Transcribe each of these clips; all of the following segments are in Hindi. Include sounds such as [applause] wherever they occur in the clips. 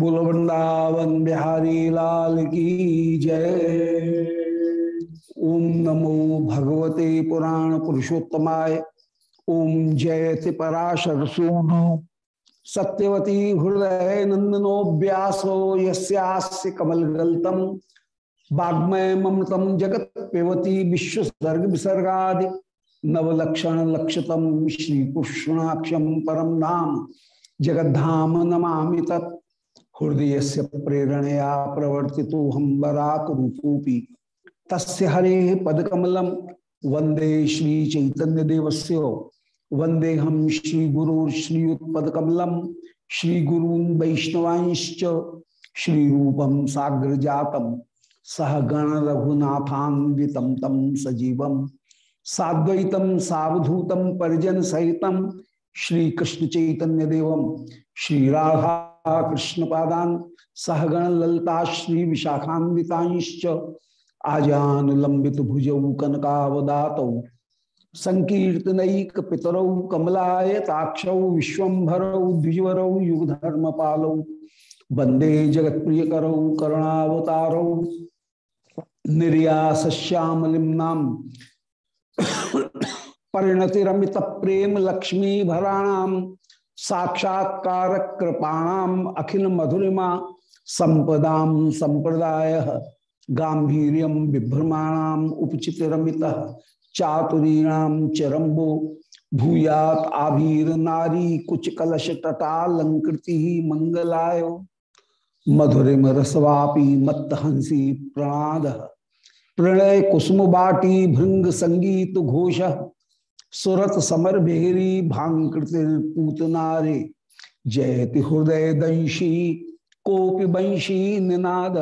बोलो वृंदावन बिहारी लाल की जय ओम नमो भगवते पुराण पुरुषोत्तमाय ओम जयति पराशर सूनु सत्यवती हृदय नंदनो व्यासो यस्यास्य कमलगल्तम वाग्मय ममृतम जगत पेवती विश्वसर्ग विसर्गा नवलक्षण लक्षतम श्री कृष्णाक्षम परम जगद्धाम नमा तत् हृदय से प्रेरणया प्रवर्ति हम बराक रूपोपी तस्य हरे पदकमलम वंदे श्री चैतन्य देवस्य वंदे हम श्री गुरु श्रीयुत्पकमलम श्री गुरू वैष्णवांश्च श्री रूपम साग्र जातम सह गण रघुनाथान्वितम तम सजीवम साद्वैतम सावधूतम परिजन सहितम श्री कृष्ण चैतन्य देवम श्री राधा कृष्ण पादान सहगण ललता श्री विशाखान्विताश्च आजान लंबित भुजौ कनकावदातौ संकीर्तनक पितरौ कमलायताक्षौ विश्वभरौ द्विजवरौ युगधर्म पालौ वंदे जगत प्रिय करौ करुणावतारौ, निर्यासश्यामलिम्नाम परिणतिरमित प्रेम लक्ष्मी भराणाम साक्षात्कार कृपाणाम अखिल मधुरिमा संपदाम संप्रदाय गांधीर्यम बिभ्रमाणाम उपचित रमित चातुरीणाम चरम्बो भूयात आभीर नारी कुछ कलश तटालंकृति मंगलाय। मधुरिम रसवापी मत्त हँसी प्रणाद। प्रणय कुसुम बाटी भृंग संगीत घोष। सुरत समर भेरी भांकृतिपूतनारे जयति हृदय दंशी कोपि वंशी निनाद।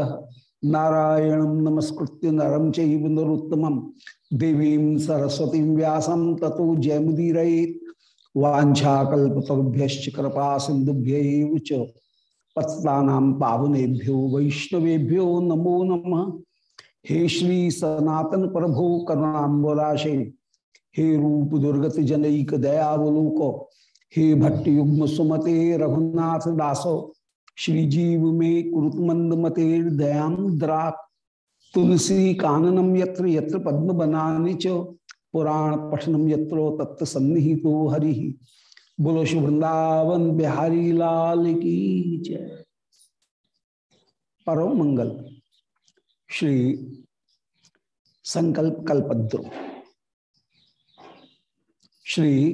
नारायण नमस्कृत्य नरम चैव नरोत्तम। देवी सरस्वती व्यासम ततो जयमुदीर वाछाकल्पतभ्य कृपा सिंधुभ्य पत्ता पावनेभ्यो वैष्णवेभ्यो नमो नमः। हे श्री सनातन प्रभो करुणाबराशे हे रूप दुर्गत जनईक दयावलोक हे भट्ट युग्म सुमते रघुनाथ दासो, श्री जीव में कुरुतमंद मते दयाम द्रा तुलसी काननम यत्र यत्र पद्म बनाने च, पुराण पठनम यत्रो तत्व सन्निहितो हरि। बोलो शुभ वृंदावन बिहारी लाल की जय। परम मंगल श्री संकल्प कल्पद्रु श्री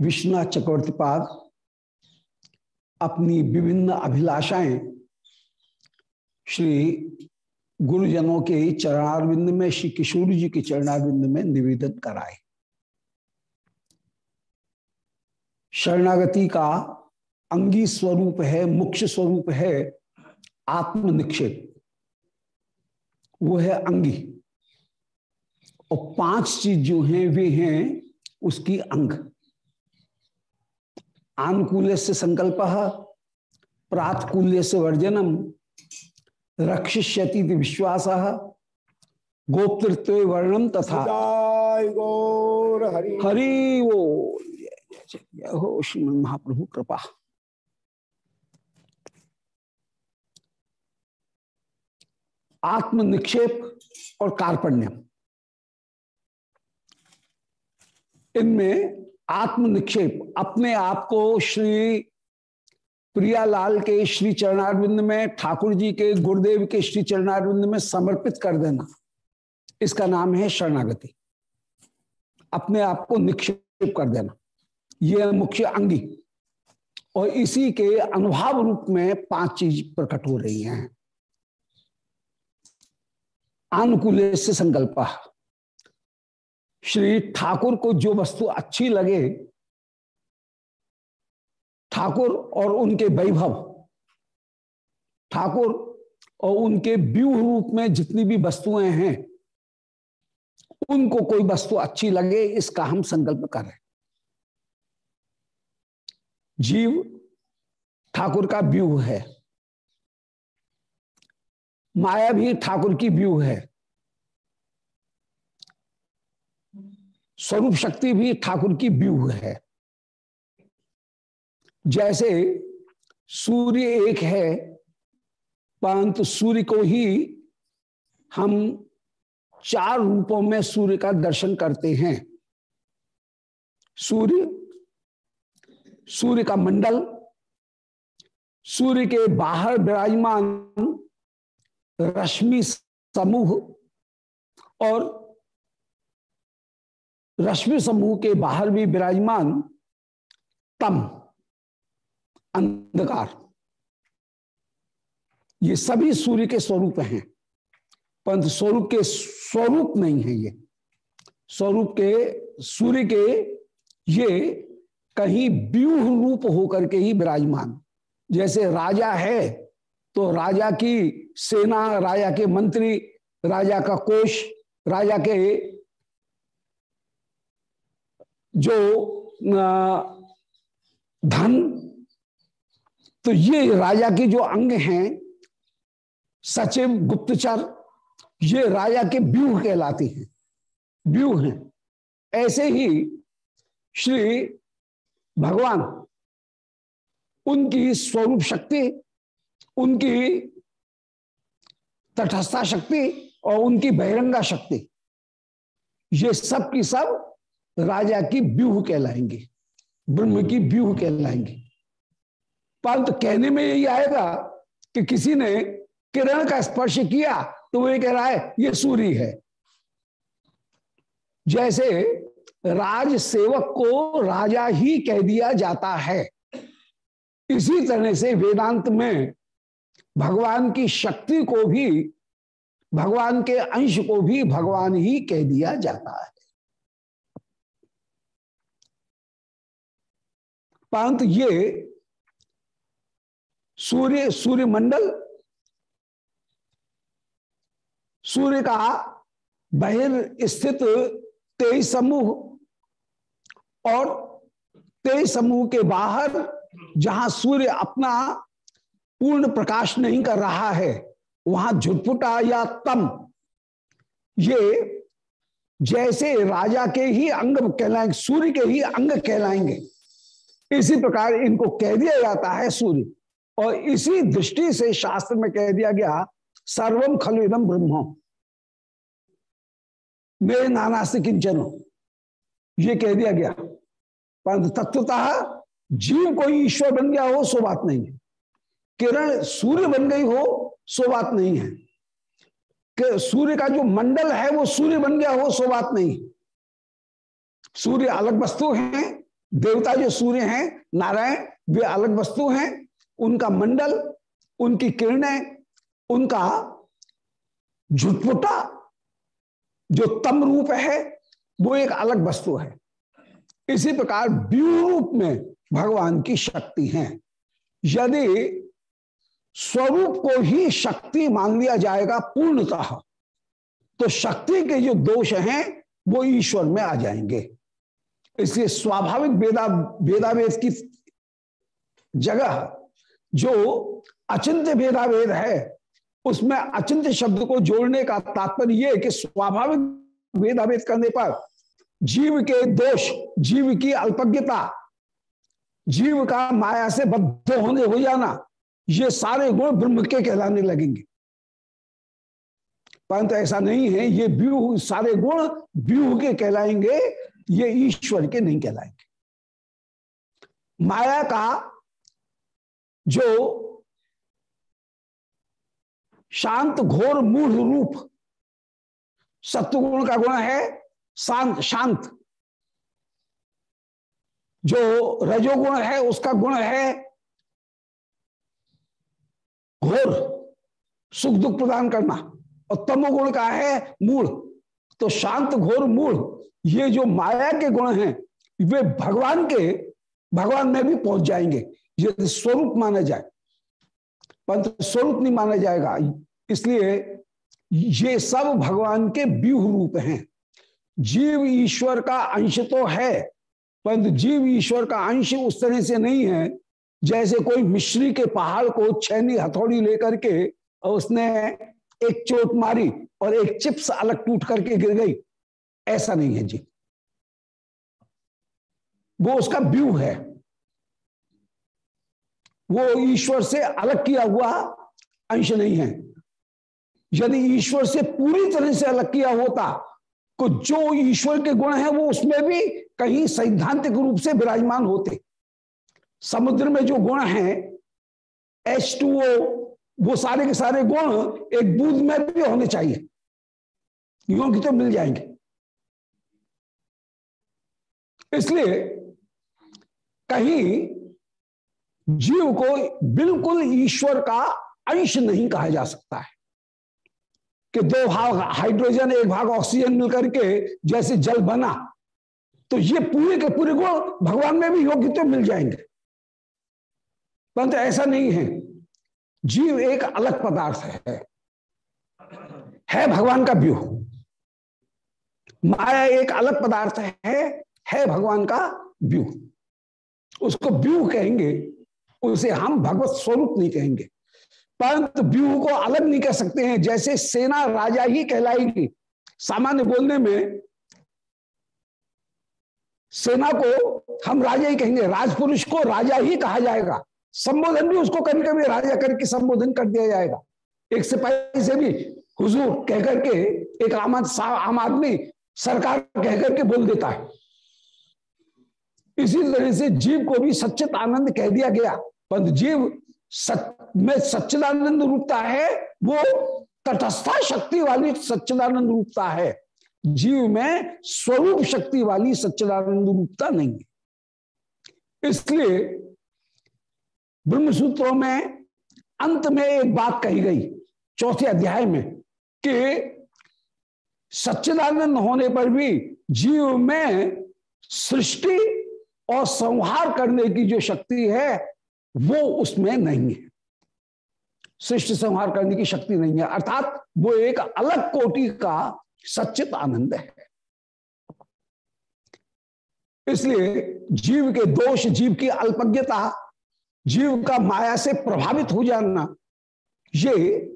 विश्वनाथ चक्रवर्ती पाद अपनी विभिन्न अभिलाषाएँ श्री गुरुजनों के चरणारविंद में, श्री किशोर जी के चरणारविंद में निवेदन कराए। शरणागति का अंगी स्वरूप है, मुख्य स्वरूप है आत्मनिक्षेप। वो है अंगी। और पाँच चीज़ जो हैं वे हैं उसकी अंग। आनुकूल्य से संकल्प प्रातकूल्य से वर्जनम रक्षिष्यति विश्वास गोप्तृत्व वर्णम तथा। हरि। वो हो श्रीमन महाप्रभु कृपा। आत्मनिक्षेप और कार्पण्यम। इनमें आत्म निक्षेप अपने आप को श्री प्रियालाल के श्री चरणारविंद में, ठाकुर जी के, गुरुदेव के श्री चरणारविंद में समर्पित कर देना। इसका नाम है शरणागति। अपने आप को निक्षेप कर देना। यह मुख्य अंगी। और इसी के अनुभाव रूप में पाँच चीज़ प्रकट हो रही हैं। अनुकूल से संकल्प श्री ठाकुर को जो वस्तु अच्छी लगे, ठाकुर और उनके वैभव, ठाकुर और उनके व्यूह रूप में जितनी भी वस्तुएँ हैं, उनको कोई वस्तु अच्छी लगे, इसका हम संकल्प करें जीव ठाकुर का व्यूह है। माया भी ठाकुर की व्यूह है। स्वरूप शक्ति भी ठाकुर की व्यूह है। जैसे सूर्य एक है, परंतु सूर्य को ही हम चार रूपों में सूर्य का दर्शन करते हैं। सूर्य सूर्य का मंडल, सूर्य के बाहर विराजमान रश्मि समूह और रश्मि समूह के बाहर भी विराजमान, तम, अंधकार। ये सभी सूर्य के स्वरूप हैं, परंतु स्वरूप के स्वरूप नहीं है ये। स्वरूप के, सूर्य के ये कहीं व्यूह रूप होकर के ही विराजमान। जैसे राजा है तो राजा की सेना, राजा के मंत्री, राजा का कोष, राजा के जो धन तो ये राजा के जो अंग हैं, सचिव गुप्तचर, ये राजा के व्यूह कहलाती हैं। व्यूह हैं। ऐसे ही श्री भगवान, उनकी स्वरूप शक्ति, उनकी तटस्था शक्ति और उनकी बहिरंगा शक्ति, ये सब की सब राजा की व्यूह कहलाएँगे ब्रह्म की व्यूह कहलाएँगे। परंतु कहने में यही आएगा कि किसी ने किरण का स्पर्श किया तो वो ये कह रहा है ये सूर्य है। जैसे राज सेवक को राजा ही कह दिया जाता है। इसी तरह से वेदांत में भगवान की शक्ति को भी भगवान के अंश को भी भगवान ही कह दिया जाता है। परंतु ये सूर्य सूर्य मंडल सूर्य का बहिर स्थित तेईस समूह और तेईस समूह के बाहर जहाँ सूर्य अपना पूर्ण प्रकाश नहीं कर रहा है, वहाँ झुटपुटा या तम, ये जैसे राजा के ही अंग कहलाएँगे सूर्य के ही अंग कहलाएँगे। इसी प्रकार इनको कह दिया जाता है सूर्य। और इसी दृष्टि से शास्त्र में कह दिया गया सर्वम खलु इदम ब्रह्म। मेरे नाना से किंचन। ये कह दिया गया। परंतु तत्वतः जीव कोई ईश्वर बन गया हो, सो बात नहीं है। किरण सूर्य बन गई हो, सो बात नहीं है। कि सूर्य का जो मंडल है, वो सूर्य बन गया हो, सो बात नहीं सूर्य अलग वस्तु हैं देवता जो सूर्य हैं, नारायण, वे अलग वस्तु हैं। उनका मंडल, उनकी किरणें, उनका झुटपुटा जो तम रूप है, वो एक अलग वस्तु है। इसी प्रकार व्यू रूप में भगवान की शक्ति है। यदि स्वरूप को ही शक्ति मान लिया जाएगा पूर्णतः तो शक्ति के जो दोष हैं, वो ईश्वर में आ जाएँगे। इसलिए स्वाभाविक वेदा, वेदावेद की जगह जो अचिंत्य भेदाभेद है, उसमें अचिंत्य शब्द को जोड़ने का तात्पर्य यह कि स्वाभाविक भेदाभेद करने पर जीव के दोष, जीव की अल्पज्ञता, जीव का माया से बद्ध होने हो जाना ये सारे गुण ब्रह्म के कहलाने लगेंगे। परंतु ऐसा नहीं है, ये व्यूह, सारे गुण व्यूह के कहलाएँगे ये ईश्वर के नहीं कहलाएँगे। माया का जो शांत, घोर, मूढ़ रूप, सत्वगुण का गुण है, शांत शांत, जो रजोगुण है, उसका गुण है, घोर, सुख दुख प्रदान करना, और तमोगुण का है, मूढ़ तो शांत, घोर, मूढ़ ये जो माया के गुण हैं, वे भगवान के, भगवान में भी पहुँच जाएँगे, यदि स्वरूप माना जाए। परंतु स्वरूप नहीं माना जाएगा, इसलिए ये सब भगवान के व्यूह रूप हैं। जीव ईश्वर का अंश तो है परंतु जीव ईश्वर का अंश उस तरह से नहीं है, जैसे कोई मिश्री के पहाड़ को छैनी हथौड़ी लेकर के उसने एक चोट मारी और एक चिप्स अलग टूट करके गिर गई। ऐसा नहीं है जी। वो उसका व्यू है। वो ईश्वर से अलग किया हुआ अंश नहीं है। यदि ईश्वर से पूरी तरह से अलग किया होता तो जो ईश्वर के गुण है, वो उसमें भी कहीं सैद्धांतिक रूप से विराजमान होते। समुद्र में जो गुण है एच वो सारे के सारे गुण एक बूंद में भी होने चाहिए। योगी तो मिल जाएँगे। इसलिए कहीं जीव को बिल्कुल ईश्वर का अंश नहीं कहा जा सकता है। कि दो भाग, हाइड्रोजन, एक भाग ऑक्सीजन मिलकर के जैसे जल बना तो ये पूरे के पूरे गुण भगवान में भी योग्य तो मिल जाएँगे। परंतु ऐसा नहीं है। जीव एक अलग पदार्थ है। है भगवान का व्यूह। माया एक अलग पदार्थ है। है भगवान का व्यूह उसको व्यूह कहेंगे, उसे हम भगवत स्वरूप नहीं कहेंगे। परंतु व्यूह को अलग नहीं कह सकते हैं, जैसे सेना राजा ही कहलाएगी। सामान्य बोलने में सेना को हम राजा ही कहेंगे, राजपुरुष को राजा ही कहा जाएगा। संबोधन भी उसको कभी कभी राजा करके संबोधन कर दिया जाएगा। एक सिपाही से भी हुजूर कह करके एक आम आम आदमी सरकार कह करके बोल देता है। इसी तरह से जीव को भी सच्चित आनंद कह दिया गया। पर जीव सच, में सच्चिदानंद रूपता है, वो तटस्था शक्ति वाली सच्चिदानंद रूपता है। जीव में स्वरूप शक्ति वाली सच्चिदानंद रूपता नहीं है। इसलिए ब्रह्म सूत्रों में अंत में एक बात कही गई, चौथे अध्याय में, कि सच्चिदानंद होने पर भी जीव में सृष्टि और संहार करने की जो शक्ति है, वो उसमें नहीं है। सृष्टि संहार करने की शक्ति नहीं है। अर्थात वो एक अलग कोटि का सचित आनंद है। इसलिए जीव के दोष, जीव की अल्पज्ञता, जीव का माया से प्रभावित हो जाना, ये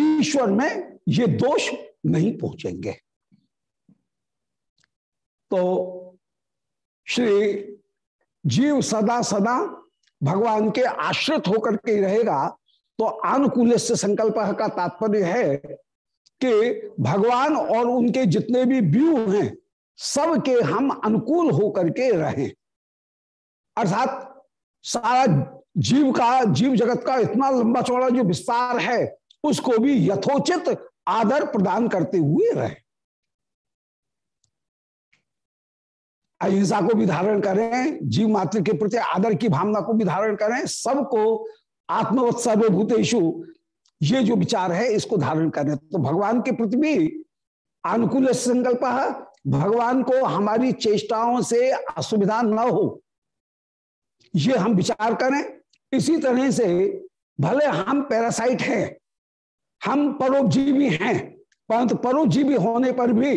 ईश्वर में ये दोष नहीं पहुँचेंगे। तो श्री जीव सदा सदा भगवान के आश्रित होकर के रहेगा तो अनुकूल से संकल्प का तात्पर्य है कि भगवान और उनके जितने भी व्यू हैं, सबके हम अनुकूल होकर के रहें। अर्थात सारा जीव का, जीव जगत का इतना लंबा चौड़ा जो विस्तार है, उसको भी यथोचित आदर प्रदान करते हुए रहे। अहिंसा को भी धारण करें, जीव मात्र के प्रति आदर की भावना को भी धारण करें, सबको आत्मवत सर्वभूतेशु ये जो विचार है, इसको धारण करें। तो भगवान के प्रति भी अनुकूल संकल्प भगवान को हमारी चेष्टाओं से असुविधा न हो। ये हम विचार करें। इसी तरह से भले हम पैरासाइट हैं, हम परोपजीवी हैं, परंतु परोपजीवी होने पर भी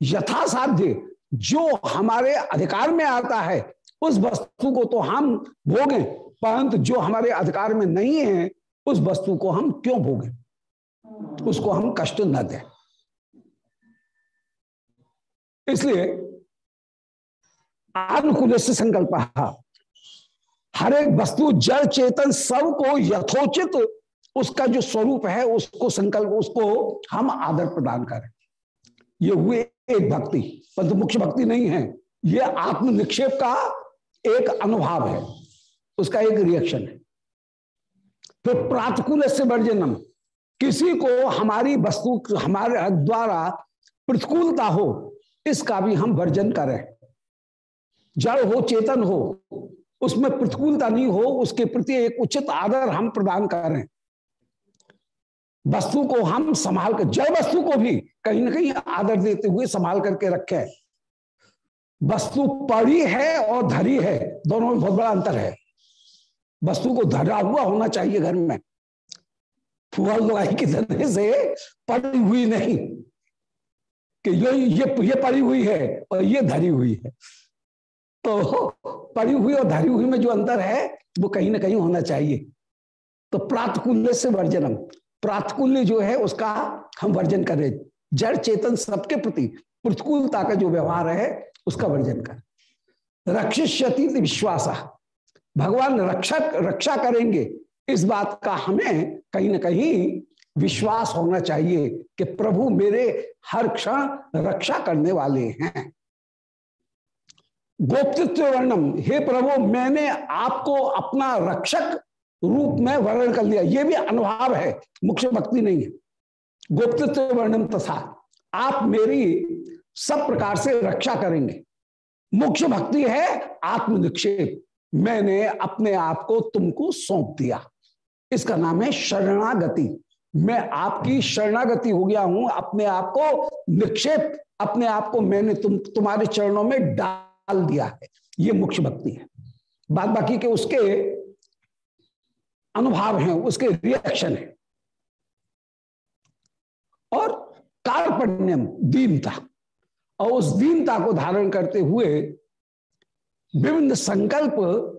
यथासाध्य जो हमारे अधिकार में आता है, उस वस्तु को तो हम भोगें, परंतु जो हमारे अधिकार में नहीं है, उस वस्तु को हम क्यों भोगें? उसको हम कष्ट न दें। इसलिए अनुकूल से संकल्प हर एक वस्तु जड़ चेतन सबको यथोचित उसका जो स्वरूप है, उसको संकल्प, उसको हम आदर प्रदान करें। ये हुए एक भक्ति परंतु मुख्य भक्ति नहीं है। ये आत्म निक्षेप का एक अनुभव है। उसका एक रिएक्शन है। फिर प्रातकूल से वर्जनम। किसी को हमारी वस्तु, हमारे द्वारा प्रतिकूलता हो, इसका भी हम वर्जन करें। जड़ हो, चेतन हो, उसमें प्रतिकूलता नहीं हो, उसके प्रति एक उचित आदर हम प्रदान करें। वस्तु को हम संभाल कर, जड़ वस्तु को भी कहीं ना कहीं आदर देते हुए संभाल करके रखे। वस्तु पड़ी है और धरी है, दोनों में बहुत बड़ा अंतर है। वस्तु को धरा हुआ होना चाहिए घर में। फुहल दवाई की तरह से पड़ी हुई नहीं कि ये ये ये पड़ी हुई है और ये धरी हुई है। तो पड़ी हुई और धरी हुई में जो अंतर है, वो कहीं ना कहीं होना चाहिए। तो प्रातकुल्य से वर्जनम। प्रातकुल्य जो है, उसका हम वर्जन करें जड़ चेतन सबके प्रति प्रतिकूलता का जो व्यवहार है, उसका वर्जन कर। रक्षिष्यति विश्वास। भगवान रक्षक रक्षा करेंगे, इस बात का हमें कहीं ना कहीं विश्वास होना चाहिए कि प्रभु मेरे हर क्षण रक्षा करने वाले हैं। गोप्तित्व वर्णम हे प्रभु, मैंने आपको अपना रक्षक रूप में वर्णन कर लिया। ये भी अनुभाव है, मुख्य भक्ति नहीं है। गुप्त वर्णन तथा। आप मेरी सब प्रकार से रक्षा करेंगे। मुख्य भक्ति है आत्मनिक्षेप। मैंने अपने आप को तुमको सौंप दिया। इसका नाम है शरणागति। मैं आपकी शरणागति हो गया हूँ। अपने आप को निक्षेप। अपने आप को मैंने तुम, तुम्हारे चरणों में डाल दिया है। ये मुख्य भक्ति है। बाद बाकी के उसके अनुभव हैं, उसके रिएक्शन है। और कार्पण्यम दीनता। और उस दीनता को धारण करते हुए विभिन्न संकल्प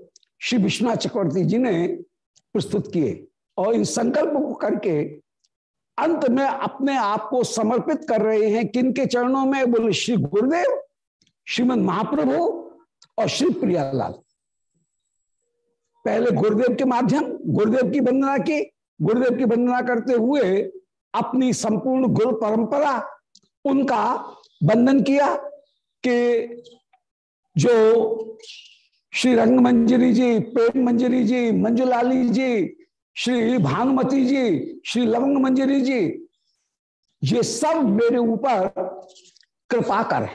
श्री विश्वनाथ चक्रवर्ती जी ने प्रस्तुत किए। और इन संकल्प को करके अंत में अपने आप को समर्पित कर रहे हैं। किन के चरणों में? बोले श्री गुरुदेव, श्रीमद महाप्रभु और श्री प्रियालाल। पहले गुरुदेव के माध्यम, गुरुदेव की वंदना की, गुरुदेव की वंदना करते हुए अपनी संपूर्ण गुरु परंपरा, उनका बंधन किया कि जो श्री रंग मंजरी जी प्रेम मंजरी जी, मंजुलाली जी, श्री भानुमती जी, श्री लवंग मंजरी जी, ये सब मेरे ऊपर कृपा कर।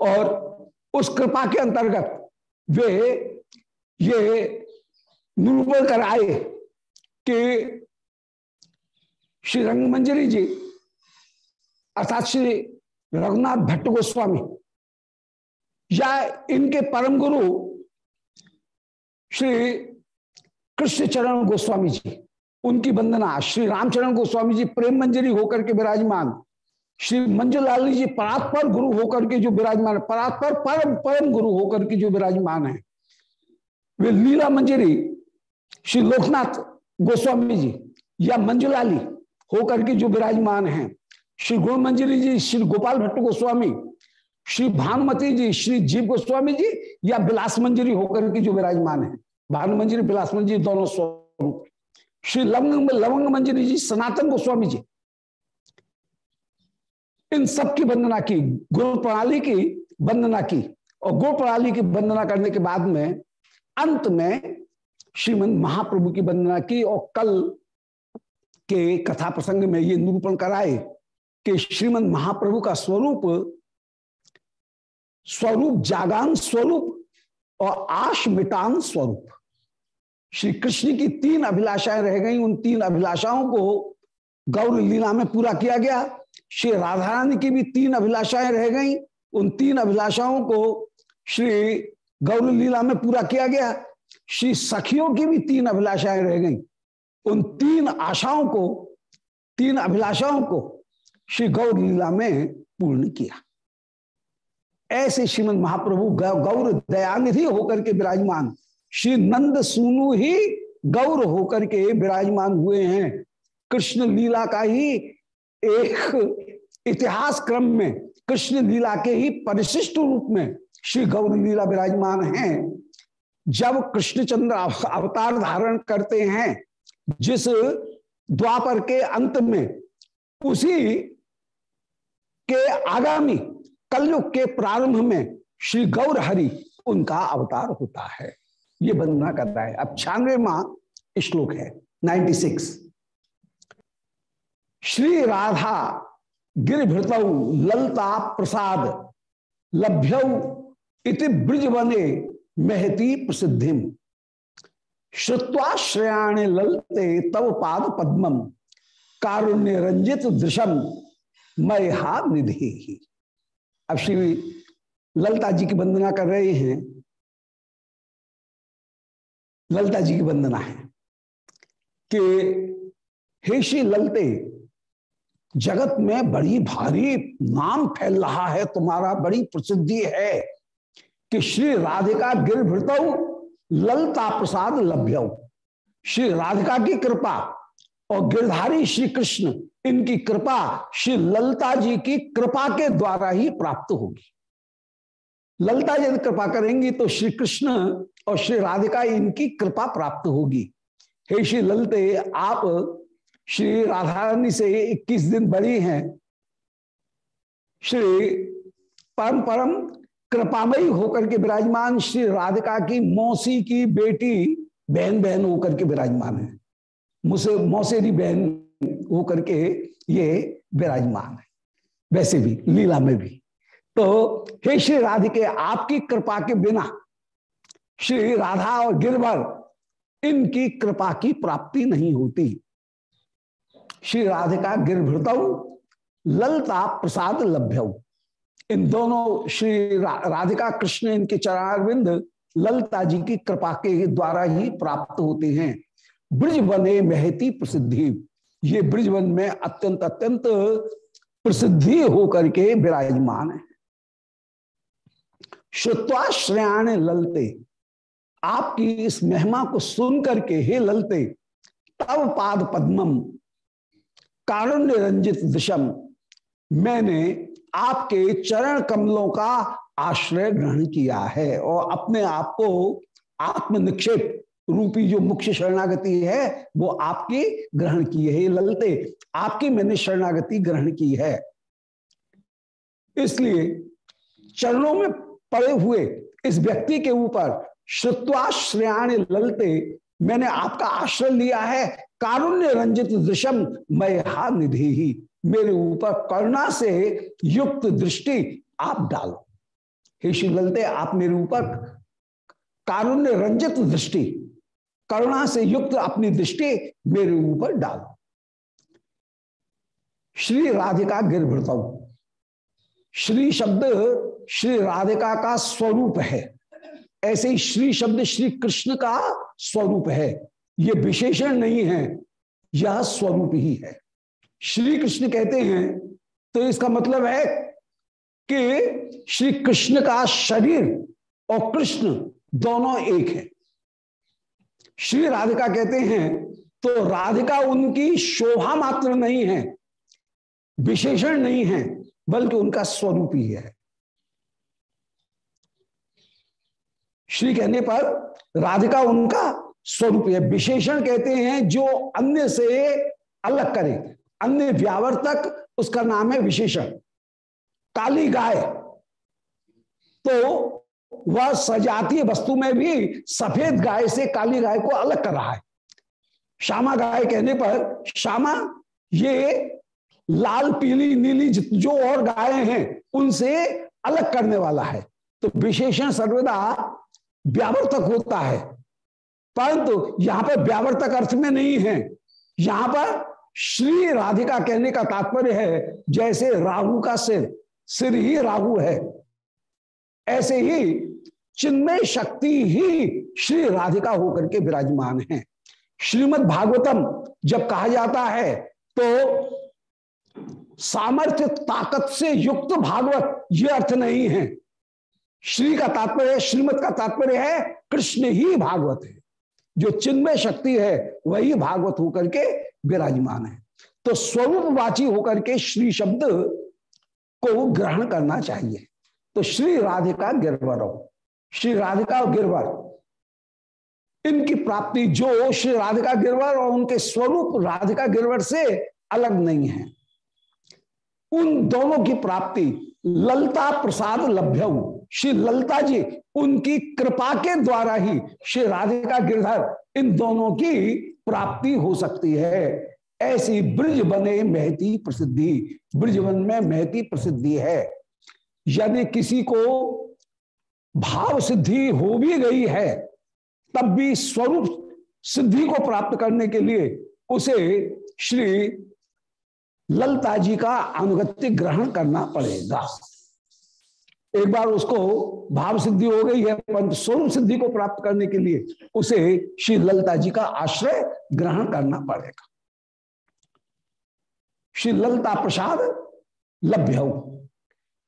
और उस कृपा के अंतर्गत वे ये निरूपण कर आए कि श्री रंग मंजरी जी, अर्थात श्री रघुनाथ भट्ट गोस्वामी, या इनके परम गुरु श्री कृष्ण चरण गोस्वामी जी, उनकी वंदना, श्री रामचरण गोस्वामी जी प्रेम मंजरी होकर के विराजमान, श्री मंजुलाली जी परात्पर गुरु होकर के जो विराजमान, परात्पर परम परम गुरु होकर के जो विराजमान है। वे लीला मंजरी, श्री लोकनाथ गोस्वामी जी या मंजुलाली होकर के जो विराजमान हैं, श्री गुण मंजरी जी, श्री गोपाल भट्ट गोस्वामी, श्री भानुमती जी, श्री जीव गोस्वामी जी या बिलास मंजरी होकर के जो विराजमान है। भानु मंजरी, बिलास मंजरी दोनों स्वरूप। श्री लवंग लवंग मंजरी जी, सनातन गोस्वामी जी। इन सब की वंदना की गुरु प्रणाली की वंदना की और गुरु प्रणाली की वंदना करने के बाद में अंत में श्रीमद महाप्रभु की वंदना की और कल के कथा प्रसंग में ये निरूपण कराए कि श्रीमद महाप्रभु का स्वरूप स्वरूप जागान स्वरूप और आश मिटान स्वरूप। श्री कृष्ण की तीन अभिलाषाएँ रह गई। उन तीन अभिलाषाओं को गौर लीला में पूरा किया गया। श्री राधा रानी की भी तीन अभिलाषाएँ रह गई। उन तीन अभिलाषाओं को श्री गौर लीला में पूरा किया गया। श्री सखियों की भी तीन अभिलाषाएँ रह गई। उन तीन आशाओं को, तीन अभिलाषाओं को श्री गौर लीला में पूर्ण किया। ऐसे श्रीमद महाप्रभु गौर दयानिधि होकर के विराजमान, श्री नंद सुनु ही गौर होकर के विराजमान हुए हैं। कृष्ण लीला का ही एक इतिहास क्रम में, कृष्ण लीला के ही परिशिष्ट रूप में श्री गौर लीला विराजमान हैं। जब कृष्णचंद्र अवतार धारण करते हैं, जिस द्वापर के अंत में, उसी के आगामी कलयुग के प्रारंभ में श्री गौर हरि उनका अवतार होता है। ये वंदना करता है। अब छियानवेवा श्लोक है 96 श्री राधा गिरभृत ललता प्रसाद लभ्य इति ब्रज बने महती प्रसिद्धि। श्रुवा श्रेयाणे ललते तव पाद पद्मम कारुण्य रंजित दृशम मय हा निधि अब श्री ललता जी की वंदना कर रहे हैं। ललता जी की वंदना है कि हे श्री ललते, जगत में बड़ी भारी नाम फैल रहा है, तुम्हारा बड़ी प्रसिद्धि है। कि श्री राधिका गिरभृत ललता प्रसाद लभ्य। श्री राधिका की कृपा और गिरधारी श्री कृष्ण, इनकी कृपा श्री ललता जी की कृपा के द्वारा ही प्राप्त होगी। ललता यदि कृपा करेंगी तो श्री कृष्ण और श्री राधिका इनकी कृपा प्राप्त होगी। हे श्री ललते, आप श्री राधा रानी से 21 दिन बड़ी हैं। श्री परम परम कृपामयी होकर के विराजमान श्री राधिका की मौसी की बेटी बहन बहन होकर के विराजमान है। मुझसे मौसेरी बहन होकर के ये विराजमान है। वैसे भी, लीला में भी। तो हे श्री राधिके, आपकी कृपा के बिना श्री राधा और गिरवर इनकी कृपा की प्राप्ति नहीं होती। श्री राधिका गिरभृत ललता प्रसाद लभ्य। इन दोनों श्री रा, राधिका कृष्ण इनके चरणारविंद ललता जी की कृपा के द्वारा ही प्राप्त होते हैं। ब्रज बने महती प्रसिद्धि। ये ब्रजवन में अत्यंत अत्यंत प्रसिद्धि होकर के विराजमान है। श्रुत्वाश्रयाण ललते। आपकी इस महिमा को सुन करके हे ललते तब पाद पद्मम कारुण्य रंजित दिशम मैंने आपके चरण कमलों का आश्रय ग्रहण किया है और अपने आप को आत्म निक्षेप रूपी जो मुख्य शरणागति है, वो आपकी ग्रहण की है। ललते, आपकी मैंने शरणागति ग्रहण की है। इसलिए चरणों में पड़े हुए इस व्यक्ति के ऊपर श्रुत्वाश्रयाण ललते, मैंने आपका आश्रय लिया है। कारुण्य रंजित दृशम मैं हा निधि ही। मेरे ऊपर करुणा से युक्त दृष्टि आप डालो। हे श्री आप मेरे ऊपर कारुण्य रंजित दृष्टि, करुणा से युक्त अपनी दृष्टि मेरे ऊपर डालो। श्री राधिका गिरभृत श्री शब्द, श्री राधिका का स्वरूप है। ऐसे ही श्री शब्द श्री कृष्ण का स्वरूप है। ये विशेषण नहीं है, यह स्वरूप ही है। श्री कृष्ण कहते हैं तो इसका मतलब है कि श्री कृष्ण का शरीर और कृष्ण दोनों एक है। श्री राधिका कहते हैं तो राधिका उनकी शोभा मात्र नहीं है, विशेषण नहीं है, बल्कि उनका स्वरूप ही है। श्री कहने पर राधिका उनका स्वरूप है। विशेषण कहते हैं जो अन्य से अलग करे। अन्य व्यावर्तक, उसका नाम है विशेषण। काली गाय। तो वह सजातीय वस्तु में भी सफ़ेद गाय से काली गाय को अलग कर रहा है। श्यामा गाय कहने पर, श्यामा, ये लाल, पीली, नीली जो और गाय हैं, उनसे अलग करने वाला है। तो विशेषण सर्वदा व्यावर्तक होता है। परंतु यहाँ पर व्यावर्तक अर्थ में नहीं है। यहाँ पर श्री राधिका कहने का तात्पर्य है, जैसे राहु का सिर सिर ही राहु है। ऐसे ही चिन्मय शक्ति ही श्री राधिका होकर के विराजमान है। श्रीमद भागवतम जब कहा जाता है तो सामर्थ्य ताकत से युक्त भागवत, ये अर्थ नहीं है। श्री का तात्पर्य, श्रीमद का तात्पर्य है, कृष्ण ही भागवत है। जो चिन्मय शक्ति है, वही भागवत होकर के विराजमान है। तो स्वरूप वाची होकर के श्री शब्द को ग्रहण करना चाहिए। तो श्री राधिका गिरवर श्री राधिका गिरवर, इनकी प्राप्ति जो श्री राधिका गिरवर और उनके स्वरूप राधिका गिरवर से अलग नहीं है। उन दोनों की प्राप्ति ललता प्रसाद लभ्य। श्री ललता जी उनकी कृपा के द्वारा ही श्री राधिका गिरधर इन दोनों की प्राप्ति हो सकती है। ऐसी ब्रज बने महती प्रसिद्धि ब्रजवन में महती प्रसिद्धि है। यदि किसी को भाव सिद्धि हो भी गई है, तब भी स्वरूप सिद्धि को प्राप्त करने के लिए उसे श्री ललता जी का अनुगत्य ग्रहण करना पड़ेगा। एक बार उसको भाव सिद्धि हो गई है, परंतु स्वरूप सिद्धि को प्राप्त करने के लिए उसे श्री ललता जी का आश्रय ग्रहण करना पड़ेगा। श्री ललता प्रसाद लभ्य हो।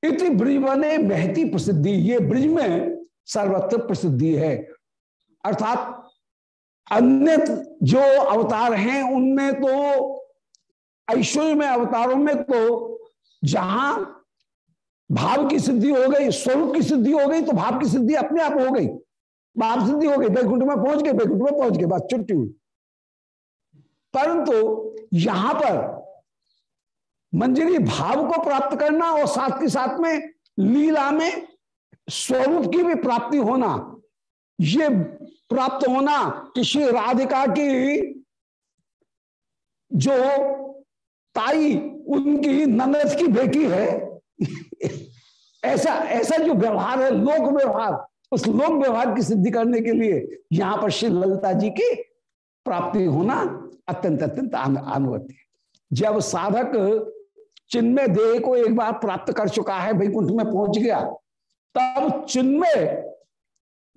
इति ब्रिज महती प्रसिद्धि, ये ब्रिज में सर्वत्र प्रसिद्धि है। अर्थात अन्य जो अवतार हैं, उनमें तो ऐश्वर्य में अवतारों में तो जहाँ भाव की सिद्धि हो गई, स्वरूप की सिद्धि हो गई तो भाव की सिद्धि अपने आप हो गई। भाव सिद्धि हो गई बैकुंठ में पहुँच गए बैकुंठ में पहुँच गए, बात छुट्टी हुई। परंतु यहाँ पर मंजरी भाव को प्राप्त करना और साथ के साथ में लीला में स्वरूप की भी प्राप्ति होना, ये प्राप्त होना कि श्री राधिका की जो ताई, उनकी ननद की बेटी है ऐसा ऐसा जो व्यवहार है, लोक व्यवहार, उस लोक व्यवहार की सिद्धि करने के लिए यहाँ पर श्री ललिता जी की प्राप्ति होना अत्यंत अत्यंत अनुवर्ती जब साधक चिन्मय देह को एक बार प्राप्त कर चुका है, वैकुंठ में पहुँच गया, तब चिन्मय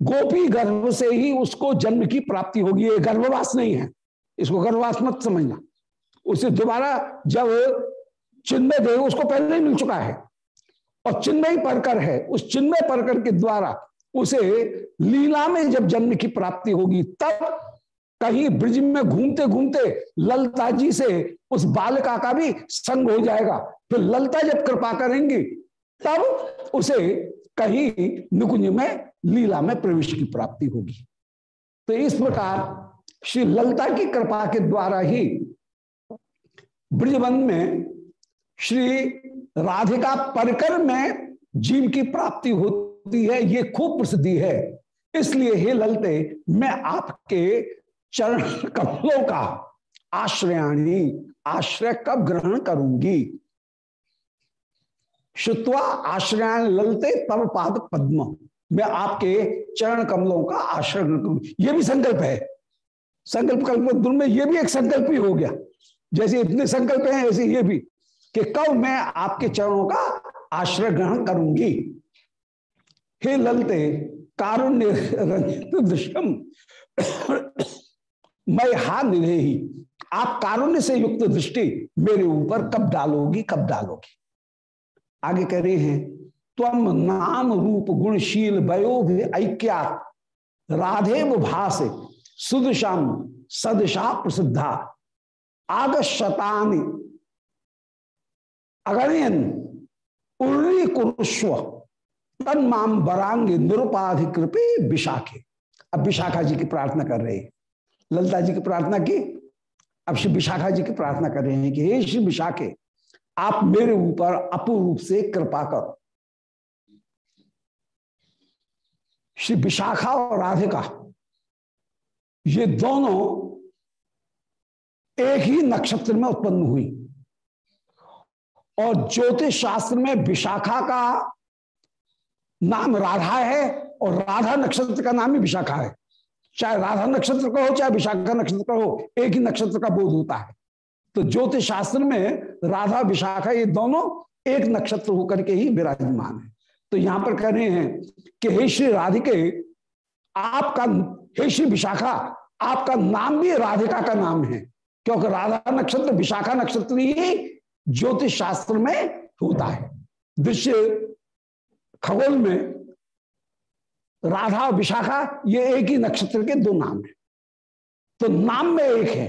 गोपी गर्भ से ही उसको जन्म की प्राप्ति होगी। ये गर्भवास नहीं है। इसको गर्भवास मत समझना। उसे दोबारा जब चिन्मय देह उसको पहले ही मिल चुका है और चिन्मय परकर है, उस चिन्मय परकर के द्वारा उसे लीला में जब जन्म की प्राप्ति होगी, तब कहीं ब्रिज में घूमते घूमते ललता जी से उस बालिका का भी संग हो जाएगा। फिर ललता जब कृपा करेंगी, तब उसे कहीं निकुंज में लीला में प्रवेश की प्राप्ति होगी। तो इस प्रकार श्री ललता की कृपा के द्वारा ही ब्रिजबंध में श्री राधिका परकर में जीव की प्राप्ति होती है, ये खूब प्रसिद्धि है। इसलिए हे ललते, मैं आपके चरण कमलों का आश्रयाणी, आश्रय कब ग्रहण करूँगी? शुत्वा आश्रयान ललते तब पाद पद्म, मैं आपके चरण कमलों का आश्रय ग्रहण करूँगी। ये भी संकल्प है। संकल्प कल्प में ये भी एक संकल्प ही हो गया। जैसे इतने संकल्प हैं, ऐसे ये भी। कि कब मैं आपके चरणों का आश्रय ग्रहण करूँगी? हे ललते, कारुण्य रंजित मैं हा निधे ही आप कारुण्य से युक्त दृष्टि मेरे ऊपर कब डालोगी कब डालोगी? आगे कह रहे हैं तम नाम रूप गुणशील वयोग ऐक्या। राधे भाष सुदशाम सदशा प्रसिद्धा। आगशतानि अगणयन उर्री कुरुष्व। तन माम बरांग निरुपाधिकृपे विशाखे। अब विशाखा जी की प्रार्थना कर रहे हैं। ललता जी की प्रार्थना की? अब श्री विशाखा जी की प्रार्थना कर रहे हैं कि हे श्री विशाखे, आप मेरे ऊपर अपूर्व से कृपा करो। श्री विशाखा और राधिका, ये दोनों एक ही नक्षत्र में उत्पन्न हुई। और ज्योतिष शास्त्र में विशाखा का नाम राधा है और राधा नक्षत्र का नाम ही विशाखा है। चाहे राधा नक्षत्र का हो, चाहे विशाखा नक्षत्र का हो, एक ही नक्षत्र का बोध होता है। तो ज्योतिष शास्त्र में राधा, विशाखा ये दोनों एक नक्षत्र होकर के ही विराजमान है। तो यहाँ पर कह रहे हैं कि हे श्री राधिके, आपका, हे श्री विशाखा, आपका नाम भी राधिका का नाम है, क्योंकि राधा नक्षत्र विशाखा नक्षत्र ही ज्योतिष शास्त्र में होता है। दृश्य खगोल में राधा विशाखा, ये एक ही नक्षत्र के दो नाम है। तो नाम में एक है,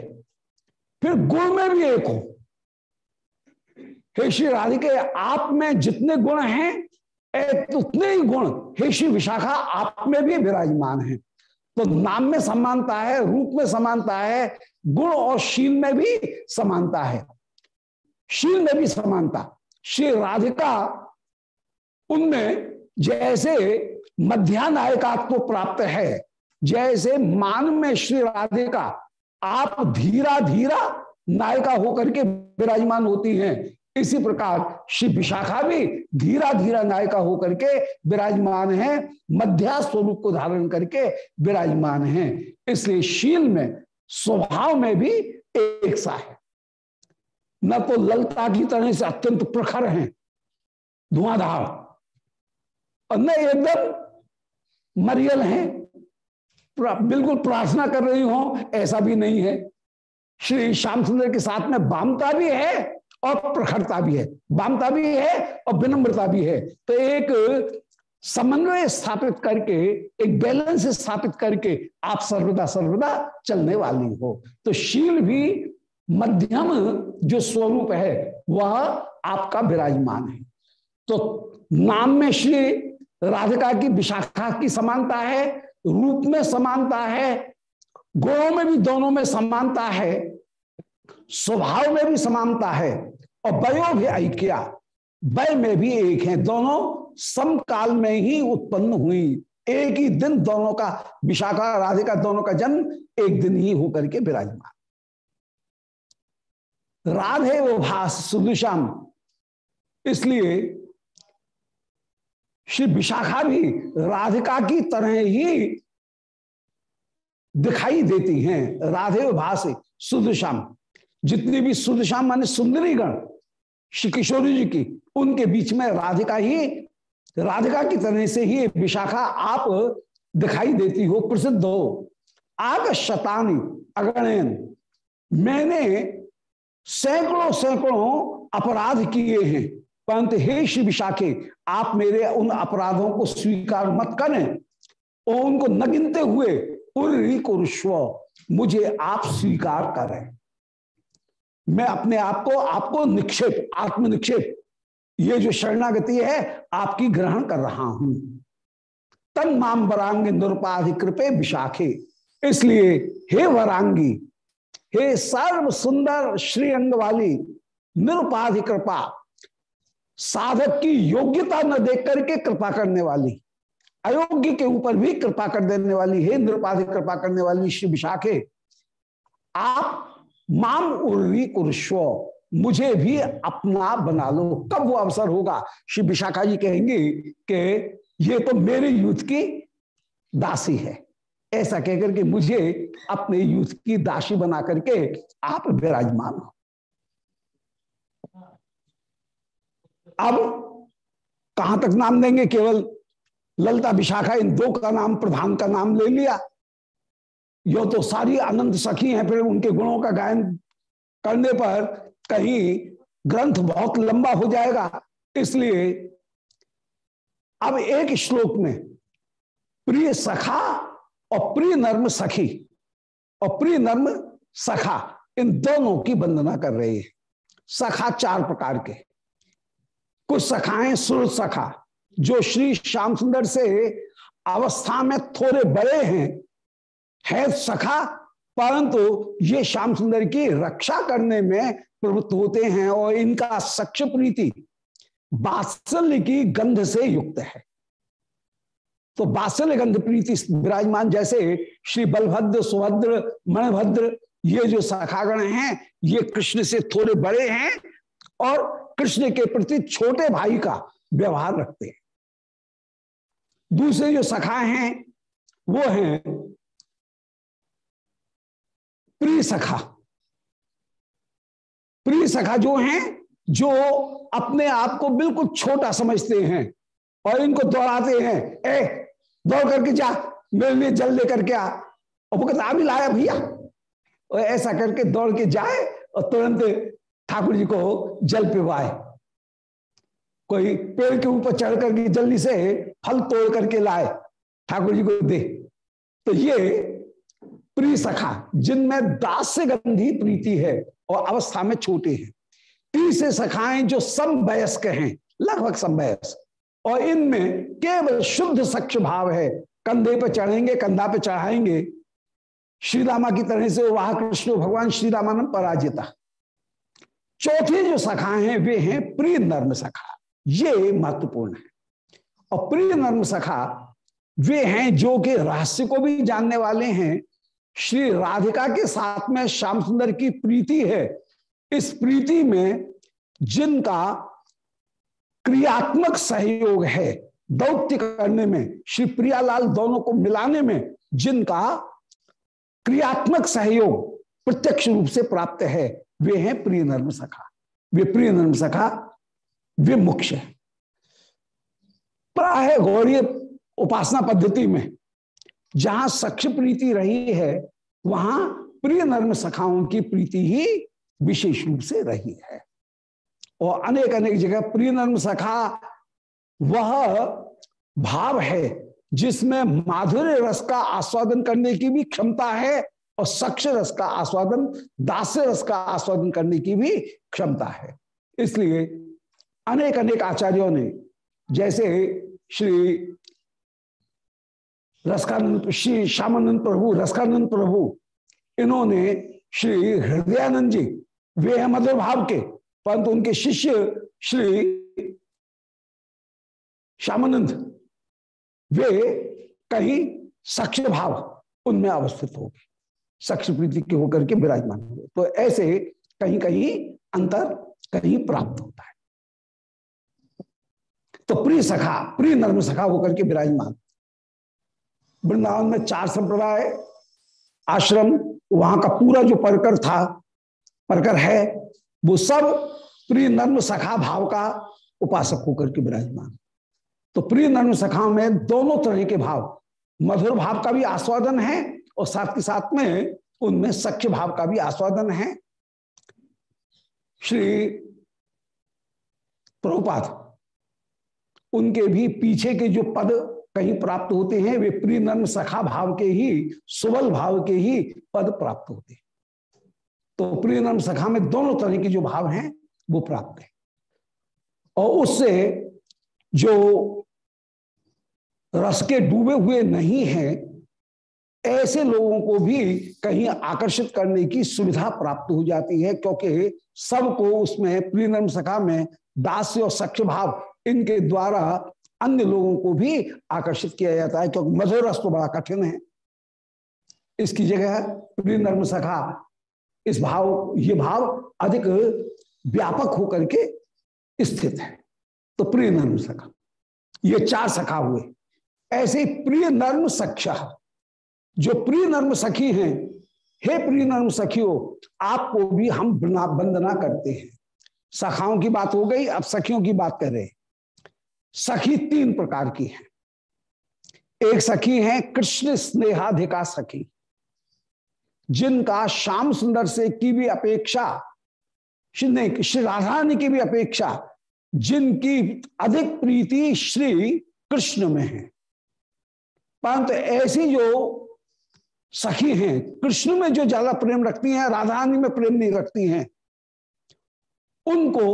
फिर गुण में भी एक हो। हे श्री राधिके, आप में जितने गुण हैं उतने ही गुण। हे श्री विशाखा, आप में भी विराजमान है। तो नाम में समानता है, रूप में समानता है, गुण और शील में भी समानता है। शील में भी समानता। श्री राधिका, उनमें जैसे मध्यानायकात्व प्राप्त है, जैसे मान में श्री राधिका, आप धीरा धीरा नायिका होकर के विराजमान होती हैं। इसी प्रकार श्री विशाखा भी धीरा धीरा नायिका होकर के विराजमान है मध्या स्वरूप को धारण करके विराजमान है। इसलिए शील में, स्वभाव में भी एक सा है। न तो ललता की तरह से अत्यंत प्रखर हैं, धुआंधार। और न एकदम मरियल हैं बिल्कुल प्रार्थना कर रही हो, ऐसा भी नहीं है। श्री श्याम सुंदर के साथ में बामता भी है और प्रखरता भी है। बामता भी है और विनम्रता भी है। तो एक समन्वय स्थापित करके, एक बैलेंस स्थापित करके आप सर्वदा सर्वदा चलने वाली हो। तो शील भी मध्यम जो स्वरूप है, वह आपका विराजमान है। तो नाम में श्री राधिका की विशाखा की समानता है, रूप में समानता है, गुणों में भी दोनों में समानता है, स्वभाव में भी समानता है और वयो भी ऐक्या। वय में भी एक है। दोनों समकाल में ही उत्पन्न हुई। एक ही दिन दोनों का विशाखा, राधिका दोनों का जन्म एक दिन ही होकर के विराजमान। राधे वो भास सुदुश्याम। इसलिए श्री विशाखा भी राधिका की तरह ही दिखाई देती हैं, राधे भाष सुदुश्याम। जितनी भी सुदुश्याम माने सुंदरी गण श्री किशोरी जी की, उनके बीच में राधिका ही, राधिका की तरह से ही विशाखा आप दिखाई देती हो, प्रसिद्ध हो। आग शतानी अगणयन मैंने सैकड़ों सैकड़ों अपराध किए हैं। परंतु हे श्री विशाखे, आप मेरे उन अपराधों को स्वीकार मत करें और उनको न गिनते हुए उर्व मुझे आप स्वीकार करें। मैं अपने आप को, आपको निक्षेप आत्म निक्षेप ये जो शरणागति है, आपकी ग्रहण कर रहा हूँ। तन माम वरांग निरुपाधि कृपे विशाखे। इसलिए हे वरांगी हे सर्व सुंदर श्रीअंग वाली निरुपाधि कृपा, साधक की योग्यता न देख करके कृपा करने वाली, अयोग्य के ऊपर भी कृपा कर देने वाली, हे निरुपाधि कृपा करने वाली श्री विशाखे, आप माम उर्वी कुरुष्व मुझे भी अपना बना लो। कब वो अवसर होगा? श्री विशाखा जी कहेंगे कि ये तो मेरे यूथ की दासी है। ऐसा कहकर के मुझे अपने यूथ की दासी बना करके आप विराजमान हो। अब कहाँ तक नाम देंगे केवल? ललता विशाखा, इन दो का नाम, प्रधान का नाम ले लिया। यो तो सारी आनंद सखी हैं, फिर उनके गुणों का गायन करने पर कहीं ग्रंथ बहुत लंबा हो जाएगा। इसलिए अब एक श्लोक में, प्रिय सखा और प्रिय नर्म सखी। और प्रिय नर्म सखा इन दोनों की वंदना कर रहे हैं। सखा चार प्रकार के। कुछ सखाएँ सुर सखा, जो श्री श्याम सुंदर से अवस्था में थोड़े बड़े हैं, है सखा, परंतु ये श्याम सुंदर की रक्षा करने में प्रवृत्त होते हैं और इनका सक्ष प्रीति बात्सल्य की गंध से युक्त है। तो बात्सल्य गंध प्रीति विराजमान जैसे श्री बलभद्र, सुभद्र, मणभद्र, ये जो सखागण हैं, ये कृष्ण से थोड़े बड़े हैं और कृष्ण के प्रति छोटे भाई का व्यवहार रखते हैं। दूसरे जो सखा हैं, वो हैं प्रिय सखा। प्रिय सखा जो हैं, जो अपने आप को बिल्कुल छोटा समझते हैं और इनको दौड़ाते हैं ए दौड़ करके जा, मेरे लिए जल लेकर के आ। और वो कहते अभी लाया भैया? और ऐसा करके दौड़ के जाए और तुरंत ठाकुर जी को जल पिवाए कोई पेड़ के ऊपर चढ़ करके जल्दी से फल तोड़ करके लाए। ठाकुर जी को दे। तो ये प्रिय सखा, जिनमें दास से गंधी प्रीति है और अवस्था में छोटे हैं, तीसरे सखाएँ जो समवयस्क हैं, लगभग समवयस्क। और इनमें केवल शुद्ध सक्ष भाव है। कंधे पर चढ़ेंगे, कंधा पे चढ़ाएँगे। श्री रामा की तरह से वह कृष्ण भगवान श्री रामानंद पराजिता। चौथे जो सखा हैं, वे हैं प्रिय नर्म सखा ये महत्वपूर्ण है। और प्रिय नर्म सखा वे हैं जो कि रहस्य को भी जानने वाले हैं। श्री राधिका के साथ में श्याम सुंदर की प्रीति है। इस प्रीति में जिनका क्रियात्मक सहयोग है दौत्य करने में, श्री प्रियालाल दोनों को मिलाने में, जिनका क्रियात्मक सहयोग प्रत्यक्ष रूप से प्राप्त है, वे हैं प्रिय नर्म सखा। वे प्रिय नर्म सखा, वे मुख्य है। प्राय गौरी उपासना पद्धति में जहाँ सक्ष प्रीति रही है, वहाँ प्रिय नर्म सखाओं की प्रीति ही विशेष रूप से रही है। और अनेक अनेक जगह प्रिय नर्म सखा वह भाव है, जिसमें माधुर्य रस का आस्वादन करने की भी क्षमता है और सक्ष रस का आस्वादन दास्य रस का आस्वादन करने की भी क्षमता है। इसलिए अनेक अनेक आचार्यों ने, जैसे श्री रसकानंद, श्री श्यामानंद प्रभु, रसकानंद प्रभु, इन्होंने श्री हृदयानंद जी, वे हैं मधुर भाव के परंतु उनके शिष्य श्री श्यामानंद, वे कहीं सक्ष भाव उनमें अवस्थित होगी सक्ष प्रीति के होकर के विराजमान होंगे तो ऐसे कहीं कहीं अंतर कहीं प्राप्त होता है। तो प्रिय सखा, प्रिय नर्म सखा होकर के विराजमान। वृंदावन में चार संप्रदाय, आश्रम, वहाँ का पूरा जो परकर था, परकर है वो सब प्रिय नर्म सखा भाव का उपासक होकर के विराजमान। तो प्रिय नर्म सखा में दोनों तरह के भाव, मधुर भाव का भी आस्वादन है और साथ के साथ में उनमें सख्य भाव का भी आस्वादन है। श्री प्रभुपाद, उनके भी पीछे के जो पद कहीं प्राप्त होते हैं, वे प्रिय नर्म सखा भाव के ही सुबल भाव के ही पद प्राप्त होते हैं। तो प्रिय नर्म सखा में दोनों तरह के जो भाव हैं, वो प्राप्त है। और उससे जो रस के डूबे हुए नहीं हैं, ऐसे लोगों को भी कहीं आकर्षित करने की सुविधा प्राप्त हो जाती है, क्योंकि सबको उसमें प्रीनम सखा में दास्य और सख्य भाव इनके द्वारा अन्य लोगों को भी आकर्षित किया जाता है, क्योंकि मधुर रस तो बड़ा कठिन है। इसकी जगह प्रीनर्म सखा इस भाव, ये भाव अधिक व्यापक होकर के स्थित है। तो प्रिय नर्म सखा, ये चार सखा हुए, ऐसे प्रिय नर्म सख्या, जो प्रिय नर्म सखी हैं, हे प्रिय नर्म सखियो, आपको भी हम वंदना करते हैं। सखाओं की बात हो गई, अब सखियों की बात कर रहे सखी तीन प्रकार की है। एक सखी है कृष्ण स्नेहाधिका सखी। जिनका श्याम सुंदर से की भी अपेक्षा, श्री राधारानी की भी अपेक्षा, जिनकी अधिक प्रीति श्री कृष्ण में है। परंतु ऐसी जो सखी हैं, कृष्ण में जो ज़्यादा प्रेम रखती हैं, राधारानी में प्रेम नहीं रखती हैं, उनको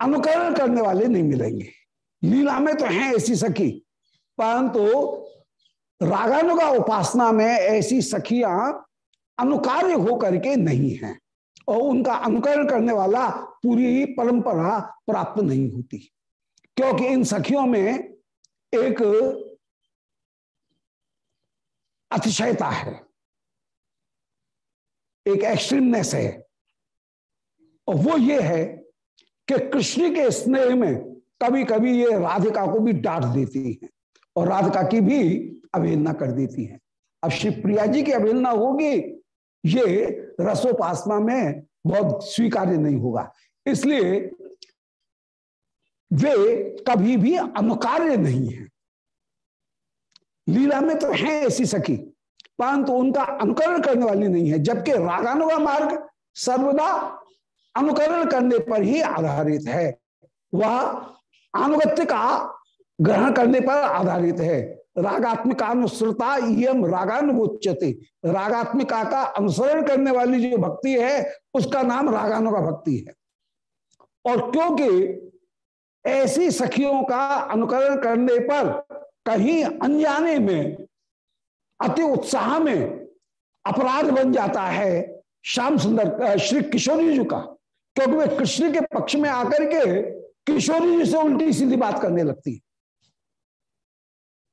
अनुकरण करने वाले नहीं मिलेंगे। लीला में तो हैं ऐसी सखी, परंतु रागानुगा उपासना में ऐसी सखियाँ अनुकार्य होकर के नहीं है और उनका अनुकरण करने वाला पूरी परंपरा प्राप्त नहीं होती। क्योंकि इन सखियों में एक अतिशयता है, एक एक्सट्रीमनेस है। और वो ये है कि कृष्ण के स्नेह में कभी कभी ये राधिका को भी डांट देती है और राधिका की भी अवहेलना कर देती है। अब श्री प्रिया जी की अवहेलना होगी ये रसोपासना में बहुत स्वीकार्य नहीं होगा। इसलिए वे कभी भी अनुकार्य नहीं है। लीला में तो है ऐसी सखी, परंतु उनका अनुकरण करने वाली नहीं है, जबकि रागानुगा मार्ग सर्वदा अनुकरण करने पर ही आधारित है। वह अनुगत्य का ग्रहण करने पर आधारित है। रागात्मिकानुसृता यम रागानुगोच्यते। रागात्मिका का अनुसरण करने वाली जो भक्ति है, उसका नाम रागानु का भक्ति है। और क्योंकि ऐसी सखियों का अनुकरण करने पर कहीं अनजाने में, अति उत्साह में अपराध बन जाता है श्याम सुंदर श्री किशोरी जी का। क्योंकि वे कृष्ण के पक्ष में आकर के किशोरी जी से उल्टी सीधी बात करने लगती है।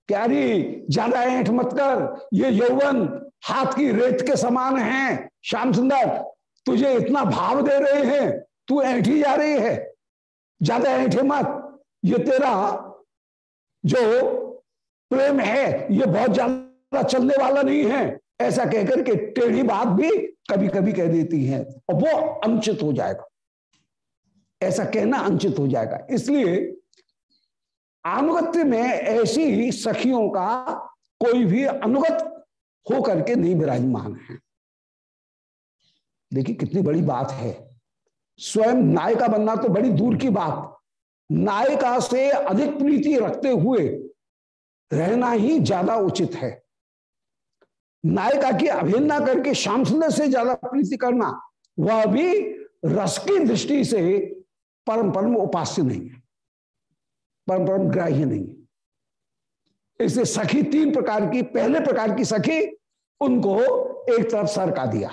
क्यारी ज़्यादा ऐठ मत कर। ये यौवन हाथ की रेत के समान है। श्याम सुंदर, तुझे इतना भाव दे रहे हैं, तू ऐठी जा रही है। ज़्यादा ऐठे मत। ये तेरा जो प्रेम है, ये बहुत ज़्यादा चलने वाला नहीं है। ऐसा कहकर के टेढ़ी बात भी कभी कभी कह देती है। और वो अनुचित हो जाएगा। ऐसा कहना अनुचित हो जाएगा। इसलिए अनुगत्य में ऐसी सखियों का कोई भी अनुगत हो करके नहीं विराजमान है। देखिए कितनी बड़ी बात है। स्वयं नायिका बनना तो बड़ी दूर की बात। नायिका से अधिक प्रीति रखते हुए रहना ही ज़्यादा उचित है। नायिका की अभिन्ना करके श्याम सुंदर से ज़्यादा प्रीति करना, वह भी रस की दृष्टि से परम परम उपास्य नहीं है। परम परम ग्राह्य नहीं। इसलिए सखी तीन प्रकार की, पहले प्रकार की सखी, उनको एक तरफ़ सर का दिया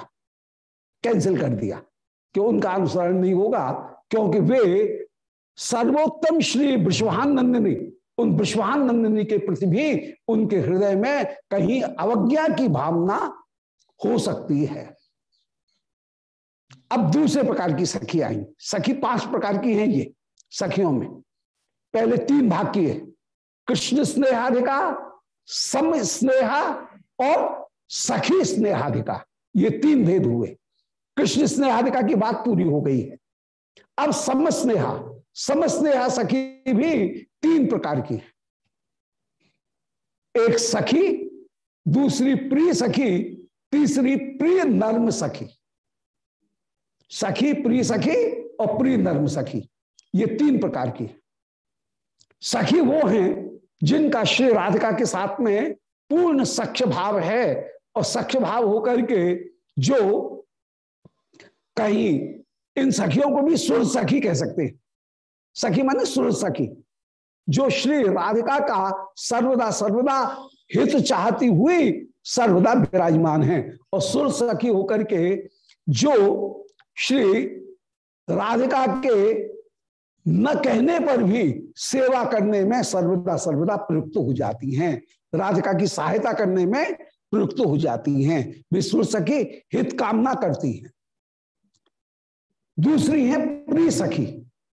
कैंसिल कर दिया, कि उनका अनुसरण नहीं होगा, क्योंकि वे सर्वोत्तम श्री विश्वान नंदिनी उन विश्वान नंदिनी के प्रति भी उनके हृदय में कहीं अवज्ञा की भावना हो सकती है। अब दूसरे प्रकार की सखी आई। सखी पाँच प्रकार की हैं ये, सखियों में। पहले तीन भाग की है कृष्ण स्नेहाधिका, सम स्नेहा और सखी स्नेहाधिका। ये तीन भेद हुए। कृष्ण स्नेहाधिका की बात पूरी हो गई है। अब सम स्नेहा सम स्नेहा सखी भी तीन प्रकार की है। एक सखी, दूसरी प्रिय सखी, तीसरी प्रिय नर्म सखी। सखी प्रिय सखी और प्रिय नर्म सखी। ये तीन प्रकार की सखी वो हैं जिनका श्री राधिका के साथ में पूर्ण सख्य भाव है और सख्य भाव होकर के जो कहीं इन सखियों को भी सुर सखी कह सकते हैं। सखी माने सुर सखी। जो श्री राधिका का सर्वदा सर्वदा हित चाहती हुई सर्वदा विराजमान है और सुर सखी होकर के जो श्री राधिका के न कहने पर भी सेवा करने में सर्वदा सर्वदा प्रयुक्त हो जाती हैं। राधिका की सहायता करने में प्रयुक्त हो जाती हैं। वे सुर सखी हित कामना करती हैं। दूसरी है प्रिय सखी।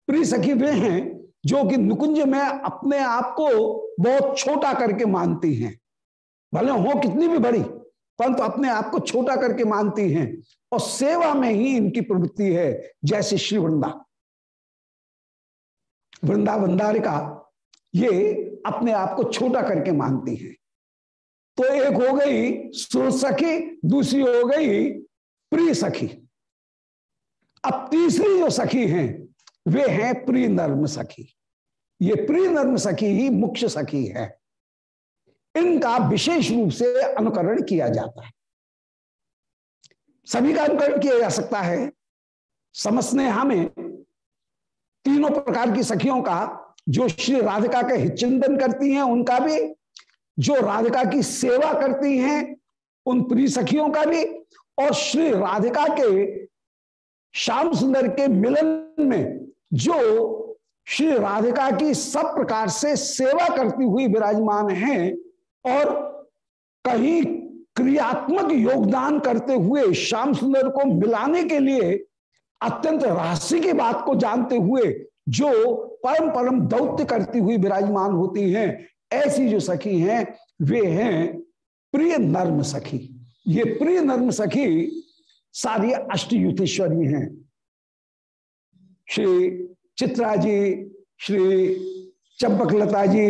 प्रिय सखी वे हैं जो कि नुकुंज में अपने आप को बहुत छोटा करके मानती हैं। भले हो कितनी भी बड़ी, परंतु अपने आप को छोटा करके मानती हैं। और सेवा में ही इनकी प्रवृत्ति है, जैसे श्री वृंदा। वृंदावंदारिका ये अपने आप को छोटा करके मानती हैं। तो एक हो गई सुर सखी दूसरी हो गई प्रिय सखी अब तीसरी जो सखी हैं, वे हैं प्रिय नर्म सखी। ये प्रिय नर्म सखी ही मुख्य सखी है। इनका विशेष रूप से अनुकरण किया जाता है। सभी का अनुकरण किया जा सकता है। समझने हमें तीनों प्रकार की सखियों का, जो श्री राधिका के हितचिंतन करती हैं, उनका भी, जो राधिका की सेवा करती हैं, उन प्रिय सखियों का भी, और श्री राधिका के श्याम सुंदर के मिलन में, जो श्री राधिका की सब प्रकार से सेवा करती हुई विराजमान हैं, और कहीं क्रियात्मक योगदान करते हुए श्याम सुंदर को मिलाने के लिए अत्यंत रहस्य की बात को जानते हुए जो परम परम दौत्य करती हुई विराजमान होती हैं, ऐसी जो सखी हैं, वे हैं प्रिय नर्म सखी। ये प्रिय नर्म सखी सारी अष्टयुतेश्वरी हैं। श्री चित्रा जी, श्री चंपकलता जी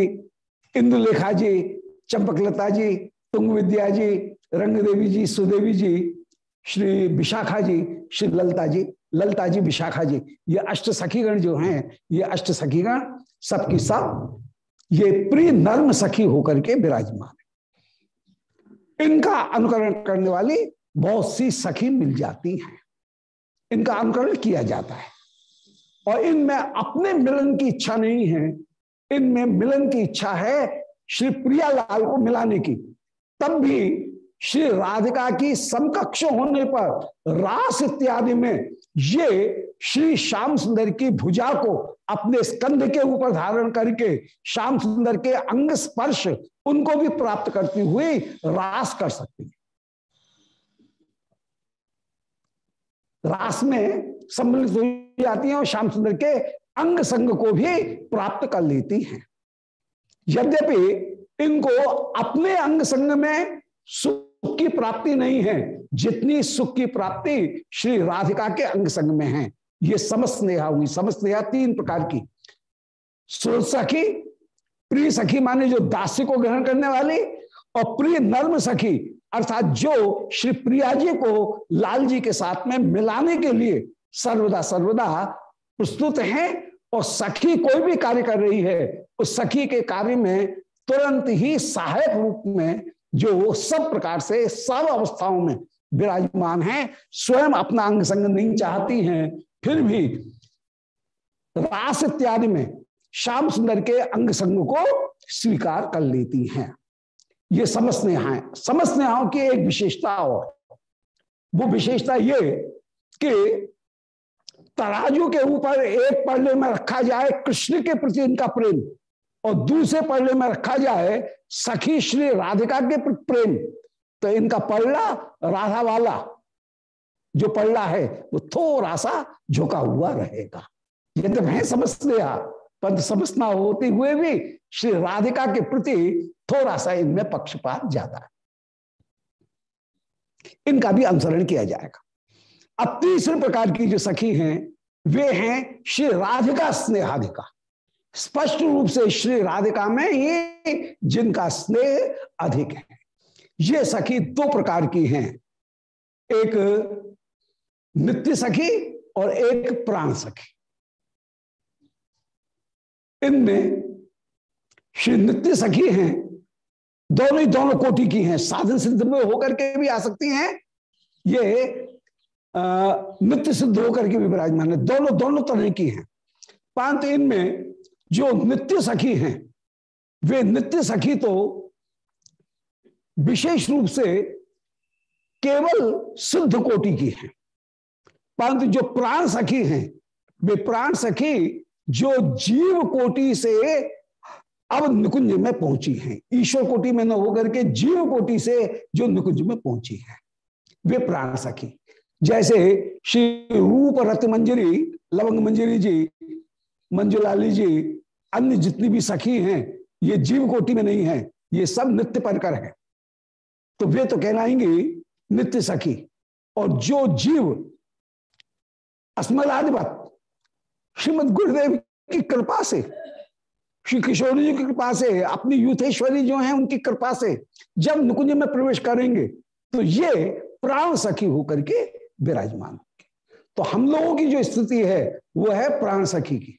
इंदुलेखा जी, चंपकलता जी तुंग विद्या जी, रंगदेवी जी, सुदेवी जी, श्री विशाखा जी, श्री ललता जी ललता जी, विशाखा जी, ये अष्ट सखीगण जो हैं, ये अष्ट सखीगण सबकी सब, ये प्रिय नर्म सखी होकर के विराजमान है। इनका अनुकरण करने वाली बहुत सी सखी मिल जाती हैं। इनका अनुकरण किया जाता है। और इनमें अपने मिलन की इच्छा नहीं है। इनमें मिलन की इच्छा है श्री प्रियालाल को मिलाने की। तब भी श्री राधिका की समकक्ष होने पर रास इत्यादि में ये श्री श्याम सुंदर की भुजा को अपने स्कंध के ऊपर धारण करके श्याम सुंदर के अंग स्पर्श उनको भी प्राप्त करती हुई रास कर सकती है। रास में सम्मिलित हो जाती है और श्याम सुंदर के अंग संग को भी प्राप्त कर लेती हैं। यद्यपि इनको अपने अंग संग में सुख की प्राप्ति नहीं है, जितनी सुख की प्राप्ति श्री राधिका के अंग संग में है। ये समस्नेहा हुई समस्नेहा तीन प्रकार की। सुर सखी, प्रिय सखी माने जो दास्य को ग्रहण करने वाली, और प्रिय नर्म सखी, अर्थात जो श्री प्रिया जी को लाल जी के साथ में मिलाने के लिए सर्वदा सर्वदा प्रस्तुत हैं, और सखी कोई भी कार्य कर रही है, उस सखी के कार्य में तुरंत ही सहायक रूप में जो सब प्रकार से सब अवस्थाओं में विराजमान है, स्वयं अपना अंग संग नहीं चाहती हैं, फिर भी रास इत्यादि में श्याम सुंदर के अंग संग को स्वीकार कर लेती हैं। ये समस्नेहाएँ समस्नेहाओं की एक विशेषता और, वो विशेषता ये कि तराजू के ऊपर एक पल्ले में रखा जाए कृष्ण के प्रति इनका प्रेम। और दूसरे पल्ले में रखा जाए सखी श्री राधिका के प्रेम तो इनका पल्ला राधा वाला जो पल्ला है, वो थोड़ा सा झुका हुआ रहेगा। ये तो मैं समझते पर समझना होते हुए भी श्री राधिका के प्रति थोड़ा सा इनमें पक्षपात ज़्यादा है। इनका भी अनुसरण किया जाएगा। अब तीसरे प्रकार की जो सखी हैं, वे हैं श्री राधिका स्नेहाधिका। स्पष्ट रूप से श्री राधिका में ही जिनका स्नेह अधिक है। ये सखी दो प्रकार की हैं, एक नित्य सखी और एक प्राण सखी। इनमें श्री नित्य सखी हैं, दोनों ही दोनों कोटि की हैं, साधन सिद्ध में होकर के भी आ सकती हैं। ये नित्य सिद्ध होकर के भी विराजमान है, दोनों दोनों तरह की हैं। परंतु इनमें जो नित्य सखी हैं, वे नित्य सखी तो विशेष रूप से केवल सिद्ध कोटि की हैं। परंतु जो प्राण सखी हैं, वे प्राण सखी जो जीव कोटि से अब निकुंज में पहुँची हैं। ईश्वर कोटि में न होकर के जीव कोटि से जो निकुंज में पहुँची है, वे प्राण सखी। जैसे श्री रूप रत मंजरी लवंग मंजरी जी मंजुलाली जी, अन्य जितनी भी सखी हैं, ये जीव कोटि में नहीं है, ये सब नित्य परकर है। तो वे तो कहलाएँगे नित्य सखी। और जो जीव अस्मदाधिपत श्रीमद गुरुदेव की कृपा से, श्री किशोर जी की कृपा से, अपनी यूथेश्वरी जो है, उनकी कृपा से जब नुकुंज में प्रवेश करेंगे तो ये प्राण सखी होकर के विराजमान तो हम लोगों की जो स्थिति है, वो है प्राण सखी की।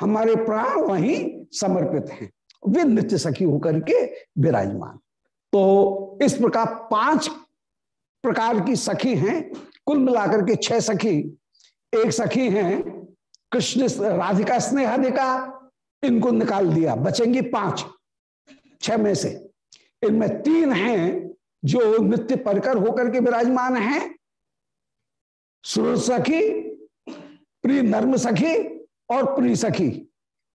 हमारे प्राण वहीं समर्पित हैं। वे नित्य सखी होकर के विराजमान। तो इस प्रकार पाँच प्रकार की सखी हैं। कुल मिलाकर के छह सखी। एक सखी हैं कृष्ण राधिका स्नेहाधिका इनको निकाल दिया। बचेंगी पाँच। छह में से। इनमें तीन हैं जो नित्य परकर होकर के विराजमान हैं। सुर सखी, प्रिय नर्म सखी और प्रिय सखी,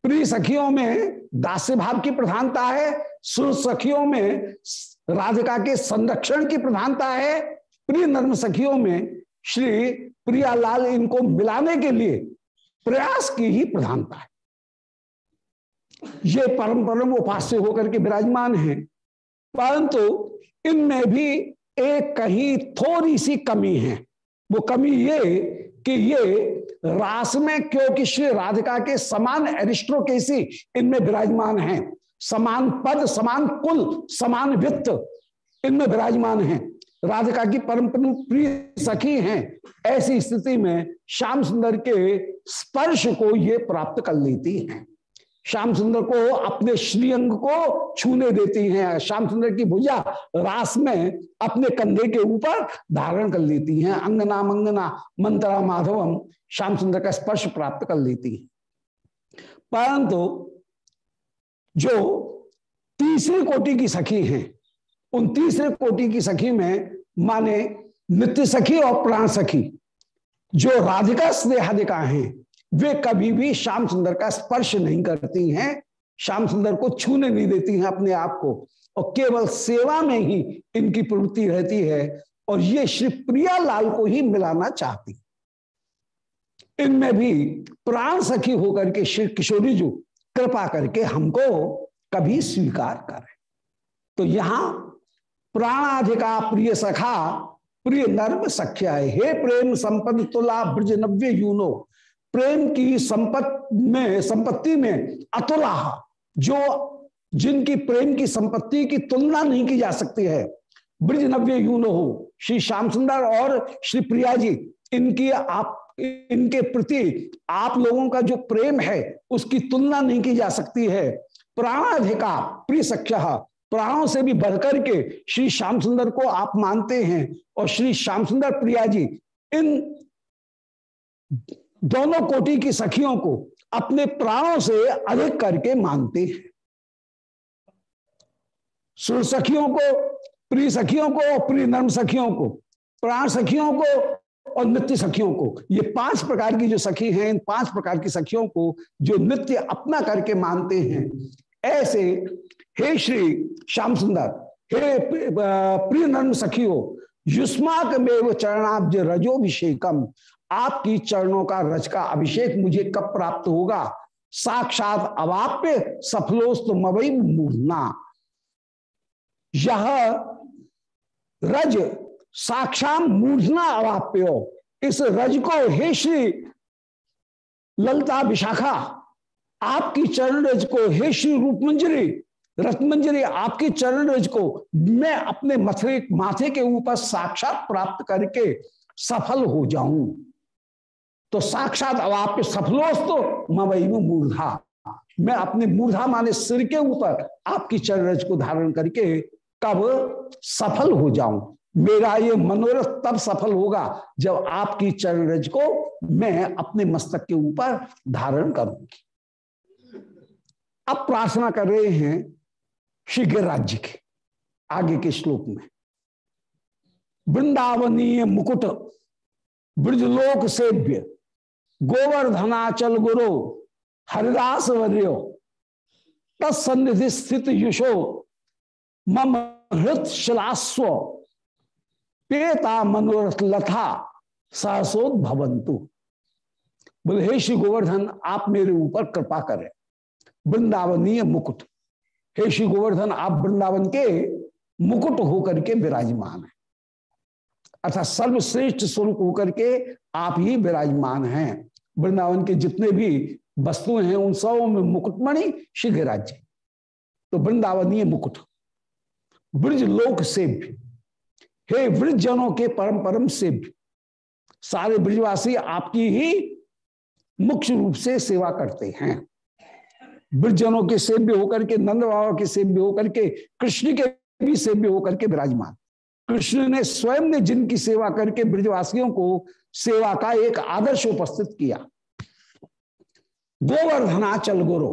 प्रिय सखियों में दास्य भाव की प्रधानता है, सुर सखियों में राधिका के संरक्षण की प्रधानता है। प्रिय नर्म सखियों में श्री प्रियालाल इनको मिलाने के लिए प्रयास की ही प्रधानता है। ये परम परम उपास्य होकर के विराजमान है। परंतु इनमें भी एक कहीं थोड़ी सी कमी है। वो कमी ये कि ये रास में क्योंकि श्री राधिका के समान एरिस्ट्रोकेसी इनमें विराजमान है। समान पद, समान कुल, समान वित्त इनमें विराजमान है। राधिका की परम प्रिय सखी हैं। ऐसी स्थिति में श्याम सुंदर के स्पर्श को ये प्राप्त कर लेती हैं। श्याम सुंदर को अपने श्रीअंग को छूने देती हैं। श्याम सुंदर की भुजा रास में अपने कंधे के ऊपर धारण कर लेती हैं। अंगना मंगना मंत्रा माधवम श्याम सुंदर का स्पर्श प्राप्त कर लेती है। परंतु जो तीसरी कोटि की सखी हैं, उन तीसरे कोटि की सखी में माने नित्य सखी और प्राण सखी, जो राधिका स्नेहाधिका हैं वे कभी भी श्याम सुंदर का स्पर्श नहीं करती हैं। श्याम सुंदर को छूने नहीं देती हैं अपने आप को। और केवल सेवा में ही इनकी प्रवृत्ति रहती है और ये श्री प्रिया लाल को ही मिलाना चाहती इनमें भी प्राण सखी होकर के श्री किशोरी जी कृपा करके हमको कभी स्वीकार करें। तो यहाँ प्राणाधिका प्रिय सखा, प्रिय नर्म सख्या हे प्रेम संपद तुला ब्रज नव्य यूनो। प्रेम की संपत्ति में संपत्ति में अतुला, जो जिनकी प्रेम की संपत्ति की तुलना नहीं की जा सकती है। ब्रज नव्य यूनो हो, श्री श्याम सुंदर और श्री प्रिया जी, इनकी आप, इनके प्रति आप लोगों का जो प्रेम है, उसकी तुलना नहीं की जा सकती है। प्राणाधिका, प्रिय सख्य, प्राणों से भी बढ़कर के श्री श्याम सुंदर को आप मानते हैं, और श्री श्याम सुंदर प्रिया जी, इन दोनों कोटि की सखियों को अपने प्राणों से अधिक करके मानते हैं। सुर सखियों को, प्रिय सखियों को और प्रिय नर्म सखियों को, प्राण सखियों को और नित्य सखियों को। ये पाँच प्रकार की जो सखी हैं, इन पाँच प्रकार की सखियों को जो नित्य अपना करके मानते हैं। ऐसे, हे श्री श्याम सुंदर, हे प्रिय नर्म सखियों युष्माक में चरणाब्ज रजोभिषेकम। आपकी चरणों का रज का अभिषेक मुझे कब प्राप्त होगा? साक्षात अवाप्य सफलोस्त मवई मूर्ना। यह रज साक्षात मूर्धना अवाप्यो। इस रज को हे श्री ललता विशाखा आपकी चरण रज को हे श्री रूप मंजरी रत्मंजरी आपके चरण रज को मैं अपने मथे, माथे के ऊपर साक्षात प्राप्त करके सफल हो जाऊँ। तो साक्षात अब आप सफलोस तो में मूर्धा। मैं अपने मूर्धा माने सिर के ऊपर आपकी चरण रज को धारण करके कब सफल हो जाऊँ। मेरा ये मनोरथ तब सफल होगा जब आपकी चरण रज को मैं अपने मस्तक के ऊपर धारण करूँगी। अब प्रार्थना कर रहे हैं श्री गिरिराज के आगे के श्लोक में। वृंदावनीय मुकुट, ब्रजलोक सेव्य, गोवर्धनाचल गुरु, हरिदास वर्यो, तत्सन्निधि स्थित युषो, मम हृत शिलास्व, पेता मनोरथ लथा, सहसोद भवंतु। बोले, हे श्री गोवर्धन, आप मेरे ऊपर कृपा करें। वृंदावनीय मुकुट हे श्री गोवर्धन, आप वृंदावन के मुकुट होकर के विराजमान है। अर्थात सर्वश्रेष्ठ स्वरूप होकर के आप ही विराजमान हैं। वृंदावन के जितने भी वस्तुएँ हैं, उन सब में मुकुटमणि श्री राज्य। तो वृंदावनीय मुकुट। ब्रज लोक सेव्य। हे ब्रज जनों के परम परम सेव्य। सारे ब्रजवासी आपकी ही मुख्य रूप से सेवा करते हैं। ब्रजनों के सेव्य होकर के, नंद बाबा के सेव्य होकर के, कृष्ण के भी सेव्य होकर के विराजमान। कृष्ण ने स्वयं ने जिनकी सेवा करके ब्रजवासियों को सेवा का एक आदर्श उपस्थित किया। गोवर्धनाचल गुरु,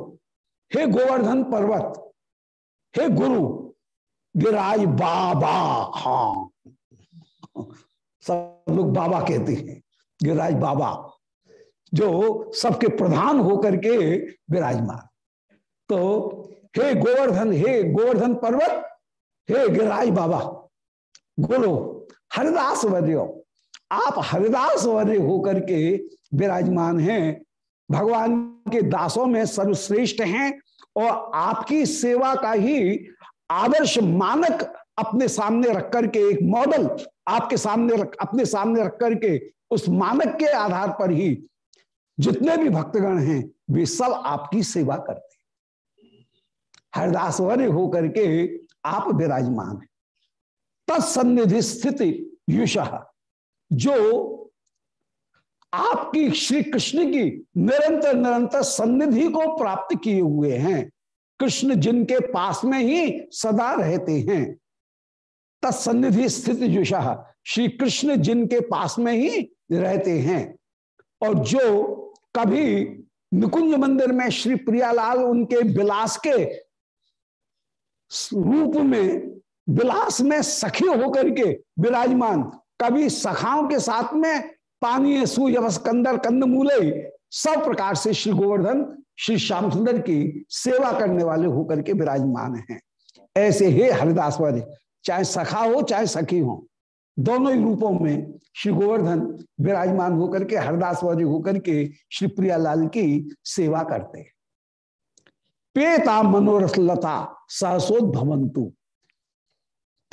हे गोवर्धन पर्वत, हे गुरु गिराज बाबा हाँ। सब लोग बाबा कहते हैं गिरिराज बाबा, जो सबके प्रधान होकर के विराजमान। तो हे गोवर्धन हे गोवर्धन पर्वत, हे गिरिराज बाबा गुरु हरिदास वर्य आप हरिदास वर्य होकर के विराजमान हैं, भगवान के दासों में सर्वश्रेष्ठ हैं, और आपकी सेवा का ही आदर्श मानक अपने सामने रख करके, एक मॉडल आपके सामने रख, अपने सामने रख करके, उस मानक के आधार पर ही जितने भी भक्तगण हैं, वे सब आपकी सेवा करते हरिदास होकर के आप विराजमान है। तत्सन्निधि स्थिति युष, जो आपकी श्री कृष्ण की निरंतर निरंतर सन्निधि को प्राप्त किए हुए हैं। कृष्ण जिनके पास में ही सदा रहते हैं। तत्सन्निधि स्थित जुषा श्री कृष्ण जिनके पास में ही रहते हैं। और जो कभी निकुंज मंदिर में श्री प्रियालाल उनके विलास के रूप में विलास में सखी होकर के विराजमान। कभी सखाओं के साथ में पानी, सूर्य सूर्यवस्कंदर कंदमूले, सब प्रकार से श्री गोवर्धन, श्री श्याम सुंदर की सेवा करने वाले होकर के विराजमान हैं। ऐसे ही हरिदास वाले, चाहे सखा हो, चाहे सखी हो, दोनों ही रूपों में श्री गोवर्धन विराजमान होकर के, हरदास होकर के श्री प्रियालाल की सेवा करते हैं। पेता मनोरथ लता सहसोद भवंतु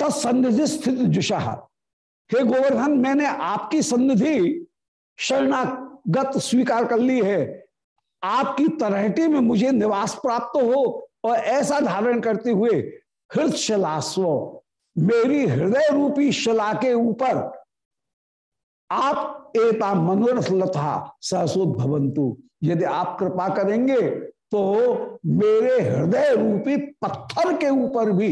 तत्सन्निधि स्थित जुषा। हे गोवर्धन, मैंने आपकी सन्निधि शरणागत स्वीकार कर ली है। आपकी तरहटी में मुझे निवास प्राप्त हो और ऐसा धारण करते हुए हृदय शलास्व, मेरी हृदय रूपी शिला के ऊपर आप एता मनोरथ सहसोद भवंतु यदि आप कृपा करेंगे तो मेरे हृदय रूपी पत्थर के ऊपर भी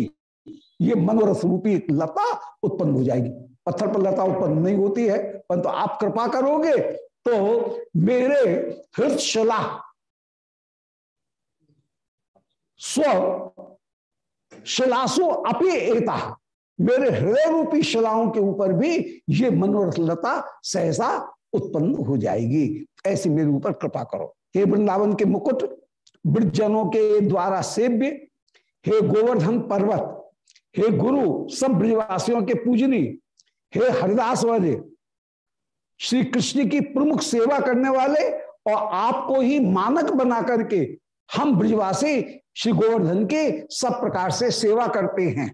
ये मनोरथ रूपी लता उत्पन्न हो जाएगी। पत्थर पर लता उत्पन्न नहीं होती है, परंतु तो आप कृपा करोगे तो मेरे हृदशिला स्व शिलासु अपी एता मेरे हृदय रूपी शिलाओं के ऊपर भी ये मनोरथ लता सहसा उत्पन्न हो जाएगी। ऐसी मेरे ऊपर कृपा करो। हे वृंदावन के मुकुट वृजनों के द्वारा सेव्य। हे गोवर्धन पर्वत, हे गुरु, सब ब्रजवासियों के पूजनी, हे हरिदास वाले श्री कृष्ण की प्रमुख सेवा करने वाले और आपको ही मानक बना करके हम ब्रजवासी श्री गोवर्धन के सब प्रकार से सेवा करते हैं।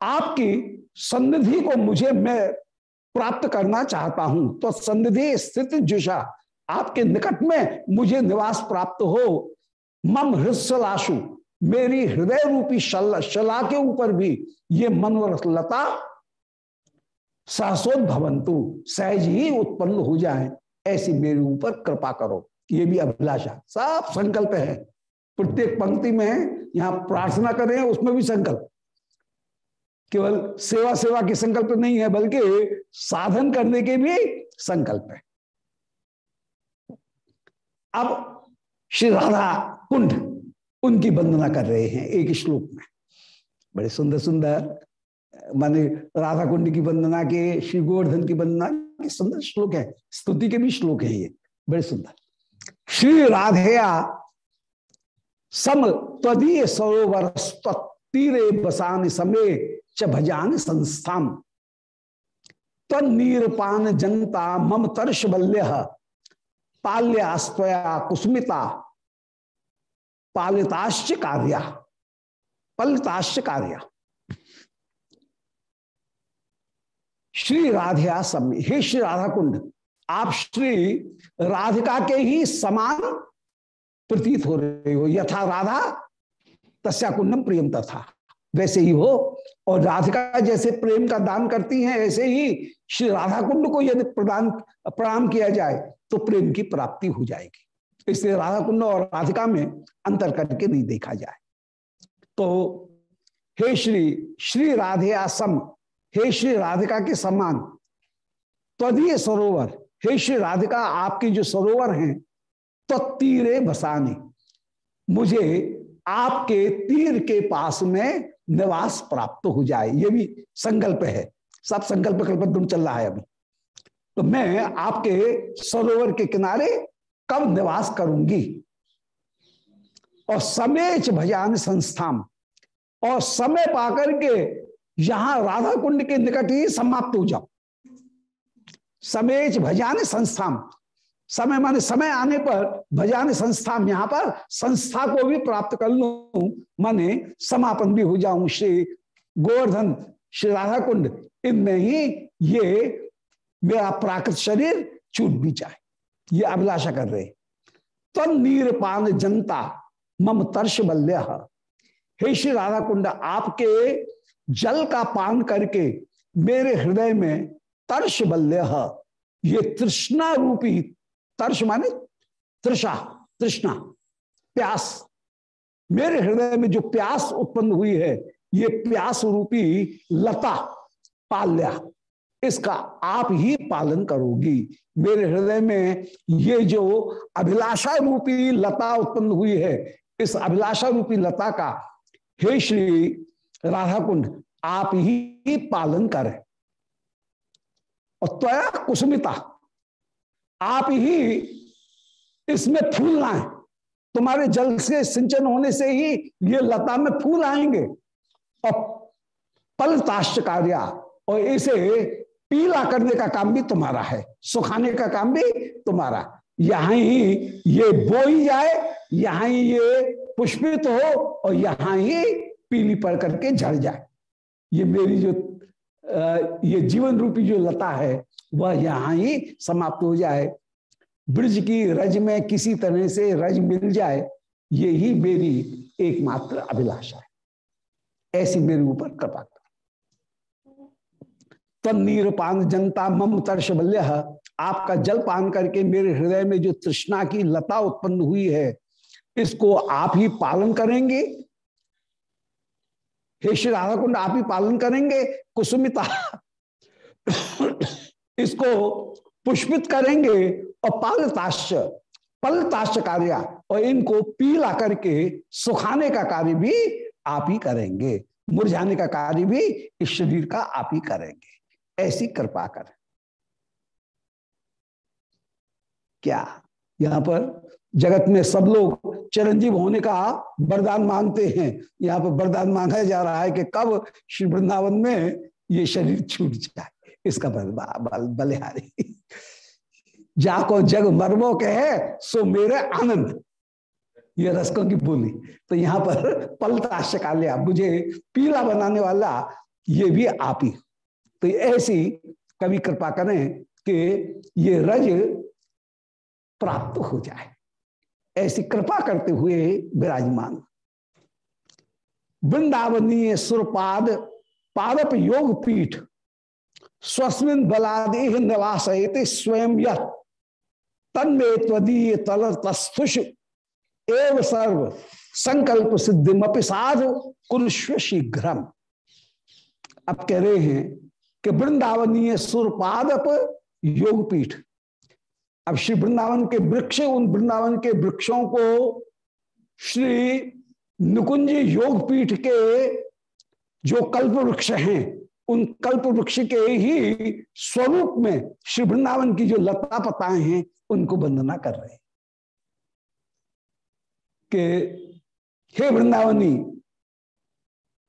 आपकी सन्निधि को मुझे मैं प्राप्त करना चाहता हूँ। तो सन्निधि स्थित जुषा आपके निकट में मुझे निवास प्राप्त हो। मम हृदयलाशु मेरी हृदय रूपी शल, शला के ऊपर भी ये मनोरथ लता सहसोद भवंतु सहज ही उत्पन्न हो जाए। ऐसी मेरे ऊपर कृपा करो। ये भी अभिलाषा। सब संकल्प है। प्रत्येक पंक्ति में यहाँ प्रार्थना करें उसमें भी संकल्प। केवल सेवा सेवा के संकल्प नहीं है बल्कि साधन करने के भी संकल्प है। अब श्री राधा कुंड उनकी वंदना कर रहे हैं एक श्लोक में। बड़े सुंदर सुंदर, माने राधा कुंड की वंदना के, श्री गोवर्धन की वंदना के सुंदर श्लोक है, स्तुति के भी श्लोक है ये, बड़े सुंदर। श्री राधेया सम तदीय सरोवर तीरे बसान समय च भजान संस्थान तनीरपान जनता मम तर्श बल्य पाल्यास्तया कुस्मिता, पालिताश्च कार्या पलिताश्च कार्या। श्री राधिया समय हे श्री राधा कुंड आप श्री राधिका के ही समान प्रतीत हो रहे हो। यथा राधा, तस्या कुंडम प्रियम तथा। वैसे ही हो। और राधिका जैसे प्रेम का दान करती हैं, ऐसे ही श्री राधा कुंड को यदि प्रदान, प्रणाम किया जाए तो प्रेम की प्राप्ति हो जाएगी। इसलिए राधा कुंड और राधिका में अंतर करके नहीं देखा जाए। तो हे श्री श्री राधे आसम, हे श्री राधिका के समान त्वीय सरोवर, हे श्री राधिका, आपके जो सरोवर हैं तो तीरे बसाने मुझे आपके तीर के पास में निवास प्राप्त हो जाए, ये भी संकल्प है। सब संकल्प कल्प चल रहा है अभी। तो मैं आपके सरोवर के किनारे कब निवास करूँगी? और समेच भजान संस्थान और समय पाकर के यहाँ राधा कुंड के निकट ही समाप्त हो जाओ। समेच भजान संस्थान समय माने समय आने पर भजान संस्थान यहाँ पर संस्था को भी प्राप्त कर लू। माने समापन भी हो जाऊँ। श्री गोवर्धन, श्री राधा कुंड इनमें ही ये मेरा प्राकृत शरीर चूट भी जाए। ये अभिलाषा कर रहे तो नीरपान जनता, मम तर्श बल्य। हे श्री राधा कुंड आपके जल का पान करके मेरे हृदय में तर्श बल्य। ये तृष्णा रूपी तर्श माने तृषा, तृष्णा, प्यास। मेरे हृदय में जो प्यास उत्पन्न हुई है, ये प्यास रूपी लता पाल्या, इसका आप ही पालन करोगी। मेरे हृदय में ये जो अभिलाषा रूपी लता उत्पन्न हुई है, इस अभिलाषा रूपी लता का, हे श्री राधा कुंड आप ही पालन करें। और त्वया कुसुमिता आप ही इसमें फूल लाए। तुम्हारे जल से सिंचन होने से ही ये लता में फूल आएँगे। और पल और इसे पीला करने का काम भी तुम्हारा है, सुखाने का काम भी तुम्हारा। यहाँ ही ये बोई जाए, यहाँ ही ये पुष्पित हो, और यहाँ ही पीली पड़ करके झड़ जाए। ये मेरी जो ये जीवन रूपी जो लता है वह यहाँ ही समाप्त हो जाए। ब्रज की रज में किसी तरह से रज मिल जाए ये ही मेरी एकमात्र अभिलाषा है। ऐसी मेरे ऊपर कृपा कर। तन्नीर पान जनता मम तर्श बल्य, आपका जल पान करके मेरे हृदय में जो तृष्णा की लता उत्पन्न हुई है, इसको आप ही पालन करेंगे। हे श्री राधा कुंड आप ही पालन करेंगे। कुसुमिता। इसको पुष्पित करेंगे और पालताश्च पलताश्च कार्य और इनको पीला करके सुखाने का कार्य भी आप ही करेंगे, मुरझाने का कार्य भी इस शरीर का आप ही करेंगे। ऐसी कृपा कर। क्या यहाँ पर जगत में सब लोग चिरंजीव होने का वरदान मांगते हैं? यहाँ पर वरदान मांगा जा रहा है कि कब श्री वृंदावन में ये शरीर छूट जाए। इसका बल, बल, बलिहारी। जाको जग मरबो कहे सो मेरे आनंद। ये रसकों की बोली। तो यहाँ पर पलताश का मुझे पीला बनाने वाला ये भी आप ही। तो ऐसी कभी कृपा करें कि ये रज प्राप्त हो जाए। ऐसी कृपा करते हुए विराजमान। वृंदावनीय सुरपाद पादप योग पीठ स्वस्मिन बलादेह निवास स्वयं तन्मे त्वदीय तल तस्तुष एव सर्व संकल्प सिद्धिमपि साधु। कुरुष्व शीघ्रम। अब कह रहे हैं कि वृंदावनीय सुरपादप योगपीठ। अब श्री वृंदावन के वृक्ष, उन वृंदावन के वृक्षों को श्री नुकुंज योगपीठ के जो कल्प वृक्ष हैं उन कल्प वृक्ष के ही स्वरूप में श्री वृंदावन की जो लता पताएँ हैं, उनको वंदना कर रहे कि हे वृंदावनी,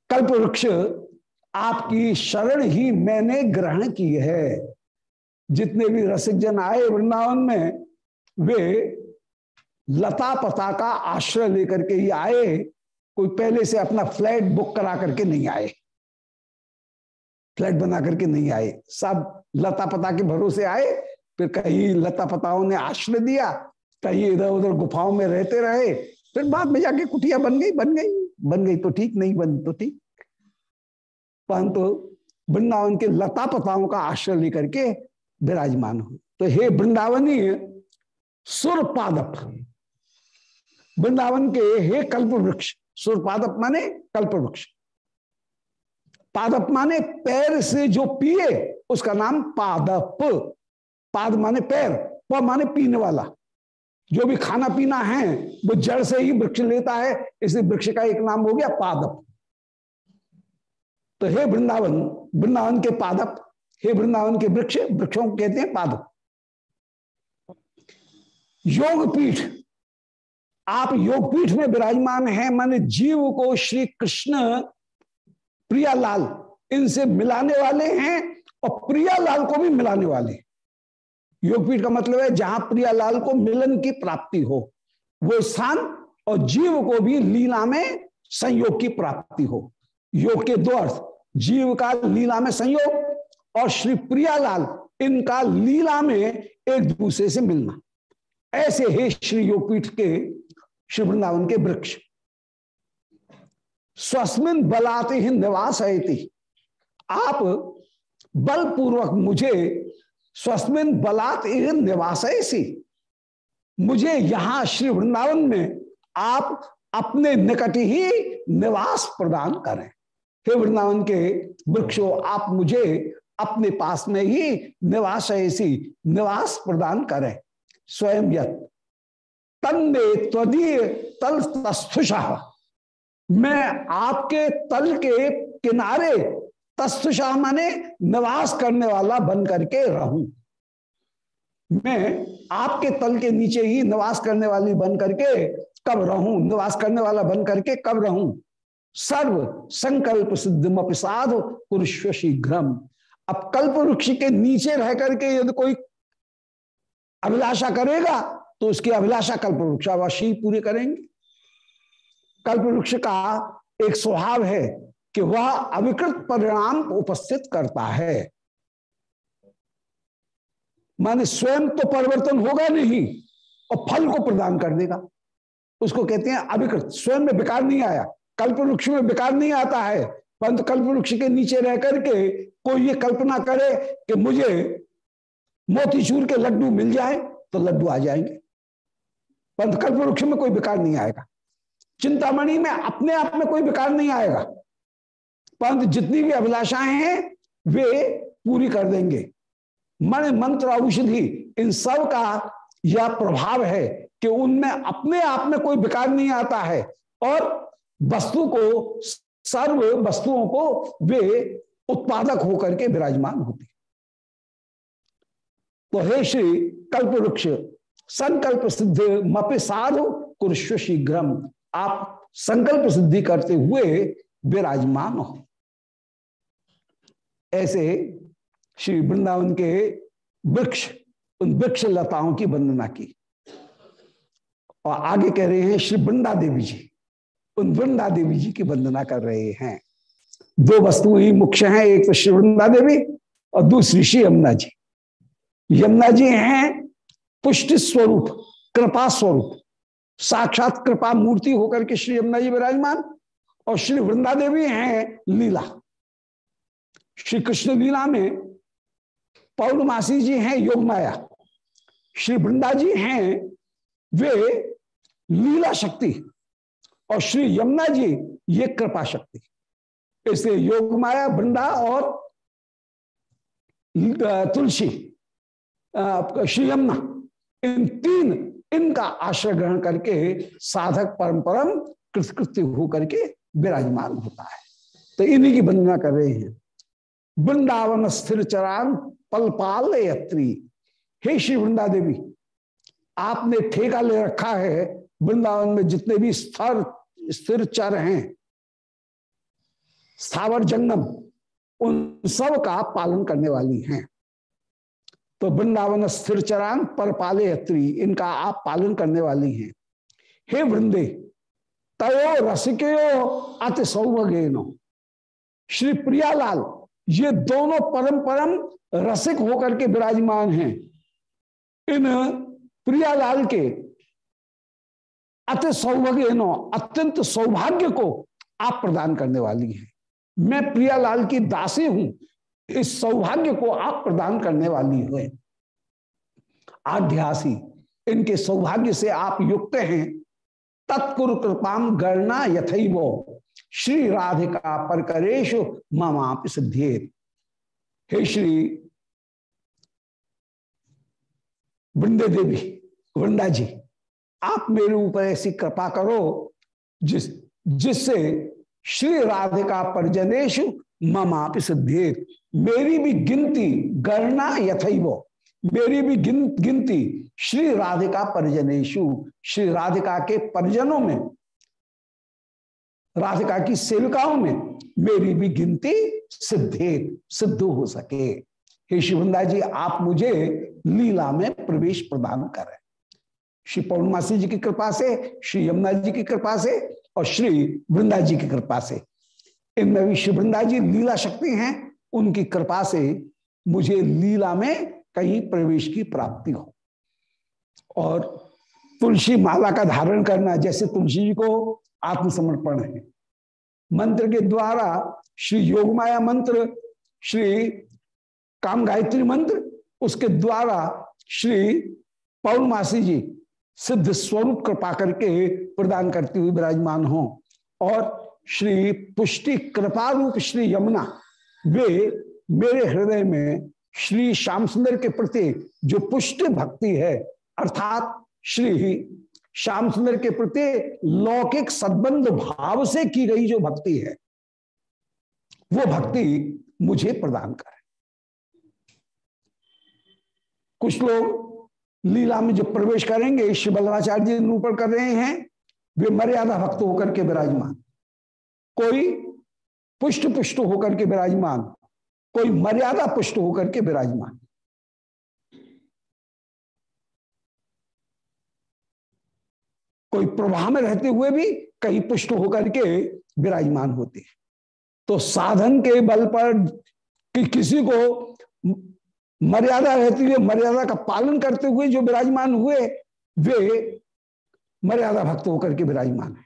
कल्प वृक्ष, आपकी शरण ही मैंने ग्रहण की है। जितने भी रसिक जन आए वृंदावन में, वे लता पता का आश्रय लेकर के ही आए। कोई पहले से अपना फ्लैट बुक करा करके नहीं आए। फ्लैट बना करके नहीं आए। सब लता पता के भरोसे आए, फिर कहीं लता पताओं ने आश्रय दिया, कहीं इधर उधर गुफाओं में रहते रहे, फिर बाद में जाके कुटिया बन गई बन गई। बन गई तो ठीक, नहीं बन तो ठीक। परंतु वृंदावन के लता पताओं का आश्रय लेकर के विराजमान हो तो हे वृंदावनी सुर पादप वृंदावन के हे कल्प वृक्ष सुर पादप माने कल्प वृक्ष पादप माने पैर से जो पिए, उसका नाम पादप। पाद माने पैर, प माने पीने वाला। जो भी खाना पीना है, वो जड़ से ही वृक्ष लेता है इसलिए वृक्ष का एक नाम हो गया पादप। तो हे वृंदावन वृंदावन के पादप, हे वृंदावन के वृक्ष, वृक्षों को कहते हैं पादप। योग पीठ, आप योग पीठ में विराजमान हैं, मान जीव को श्री कृष्ण प्रियालाल, इनसे मिलाने वाले हैं और प्रियालाल को भी मिलाने वाले योगपीठ का मतलब है, जहाँ प्रियालाल को मिलन की प्राप्ति हो, वो स्थान और जीव को भी लीला में संयोग की प्राप्ति हो। योग के दो अर्थ, जीव का लीला में संयोग और श्री प्रियालाल इनका लीला में एक दूसरे से मिलना। ऐसे हे श्री योगपीठ के, श्री वृंदावन के वृक्ष। स्वस्मिन बलाते ही निवास आप बलपूर्वक मुझे स्वस्मिन बलात् निवास मुझे यहाँ श्री वृंदावन में आप अपने निकट ही निवास प्रदान करें। हे वृंदावन के वृक्षों, आप मुझे अपने पास में ही निवास ऐसी निवास प्रदान करें। स्वयं त्वदीय तल तस्थुषा मैं आपके तल के किनारे तस्तुषा माने निवास करने वाला बन करके रहूँ। मैं आपके तल के नीचे ही निवास करने वाली बन करके कब रहूँ? निवास करने वाला बन करके कब रहूँ? सर्व संकल्प सिद्ध पुरुष शीघ्रम। अब कल्प वृक्ष के नीचे रह करके यदि कोई अभिलाषा करेगा तो उसकी अभिलाषा कल्प वृक्ष अवश्य पूरे करेंगे। कल्प वृक्ष का एक स्वभाव है कि वह अविकृत परिणाम उपस्थित करता है। माने स्वयं तो परिवर्तन होगा नहीं, और फल को प्रदान कर देगा। उसको कहते हैं अविकृत। स्वयं में विकार नहीं आया। कल्प वृक्ष में विकार नहीं आता है। परंतु कल्प वृक्ष के नीचे रह करके कोई ये कल्पना करे कि मुझे मोतीचूर के लड्डू मिल जाए तो लड्डू आ जाएँगे। परंतु कल्प वृक्ष में कोई विकार नहीं आएगा। चिंतामणि में अपने आप में कोई विकार नहीं आएगा। परंतु जितनी भी अभिलाषाएँ हैं, वे पूरी कर देंगे। मन, मंत्र, औषधि, इन सब का यह प्रभाव है कि उनमें अपने आप में कोई विकार नहीं आता है और वस्तु को, सर्व वस्तुओं को वे उत्पादक होकर के विराजमान होते तो हे श्री कल्प वृक्ष संकल्प सिद्ध मपे साधु कुरुष्व शीघ्रम। आप संकल्प सिद्धि करते हुए विराजमान हो। ऐसे श्री वृंदावन के वृक्ष, उन वृक्ष लताओं की वंदना की। और आगे कह रहे हैं, श्री वृंदा देवी जी, उन वृंदा देवी जी की वंदना कर रहे हैं। दो वस्तु ही मुख्य हैं, एक तो श्री वृंदा देवी और दूसरी श्री यमुना जी। यमुना जी हैं पुष्टि स्वरूप, कृपा स्वरूप। साक्षात कृपा मूर्ति होकर के श्री यमुना जी विराजमान और श्री वृंदा देवी हैं लीला। श्री कृष्ण लीला में पौर्णमासी जी हैं योग माया। श्री वृंदा जी हैं, वे लीला शक्ति और श्री यमुना जी ये कृपा शक्ति। इसलिए योग माया, वृंदा और तुलसी श्री यमुना, इन तीन इनका आश्रय ग्रहण करके साधक परम परम कृतकृत्य होकर के विराजमान होता है। तो इन्हीं की वंदना कर रहे हैं। वृंदावन स्थिर चरान पलपाल यात्री हे श्री वृंदा देवी, आपने ठेका ले रखा है वृंदावन में जितने भी स्थर, स्थिर चर हैं। स्थावर जंगम, उन सब का पालन करने वाली हैं। तो वृंदावन स्थिर चरान पर पाले यत्री, इनका आप पालन करने वाली हैं। हे वृंदे, तयो रसिको अति सौभगेनो। श्री प्रियालाल, ये दोनों परम परम रसिक होकर के विराजमान हैं। इन प्रियालाल के अति सौभाग्य अत्यंत सौभाग्य को आप प्रदान करने वाली हैं। मैं प्रियालाल की दासी हूँ इस सौभाग्य को आप प्रदान करने वाली हुए आध्यासी, इनके सौभाग्य से आप युक्त हैं। तत्कुर कृपाम गणना यथई वो श्री राधिका परकरेश ममाप सिद्धि। हे श्री वृंदे देवी वृंदा जी आप मेरे ऊपर ऐसी कृपा करो, जिस, जिससे श्री राधिका परिजनेश ममाप सिद्धि। मेरी भी गिनती गणना यथो मेरी भी गिन, गिनती श्री राधिका परिजनेशु श्री राधिका के परिजनों में राधिका की सेविकाओं में मेरी भी गिनती सिद्धे सिद्ध हो सके। हे शिवंदा जी आप मुझे लीला में प्रवेश प्रदान करें। श्री पौर्णमासी जी की कृपा से श्री यमुना जी की कृपा से और श्री वृंदा जी की कृपा से। इनमें भी श्री वृंदा जी लीला शक्ति हैं। उनकी कृपा से मुझे लीला में कहीं प्रवेश की प्राप्ति हो। और तुलसी माला का धारण करना, जैसे तुलसी जी को आत्मसमर्पण है। मंत्र के द्वारा श्री योगमाया मंत्र, श्री काम गायत्री मंत्र, उसके द्वारा श्री पौर्णमासी जी सिद्ध स्वरूप कृपा करके प्रदान करती हुई विराजमान हो। और श्री पुष्टि कृपा रूप श्री यमुना वे मेरे हृदय में श्री श्याम सुंदर के प्रति जो पुष्ट भक्ति है, अर्थात श्री श्याम सुंदर के प्रति लौकिक सद्बंध भाव से की गई जो भक्ति है, वो भक्ति मुझे प्रदान करे। कुछ लोग लीला में जो प्रवेश करेंगे, श्री बल्लाचार्य जी निरूपण कर रहे हैं, वे मर्यादा भक्त होकर के विराजमान। कोई पुष्ट पुष्ट होकर के विराजमान। कोई मर्यादा पुष्ट होकर के विराजमान। कोई प्रवाह में रहते हुए भी कहीं पुष्ट होकर के विराजमान होते हैं। तो साधन के बल पर कि किसी को मर्यादा रहती हुई, मर्यादा का पालन करते हुए जो विराजमान हुए, वे मर्यादा भक्त होकर के विराजमान है।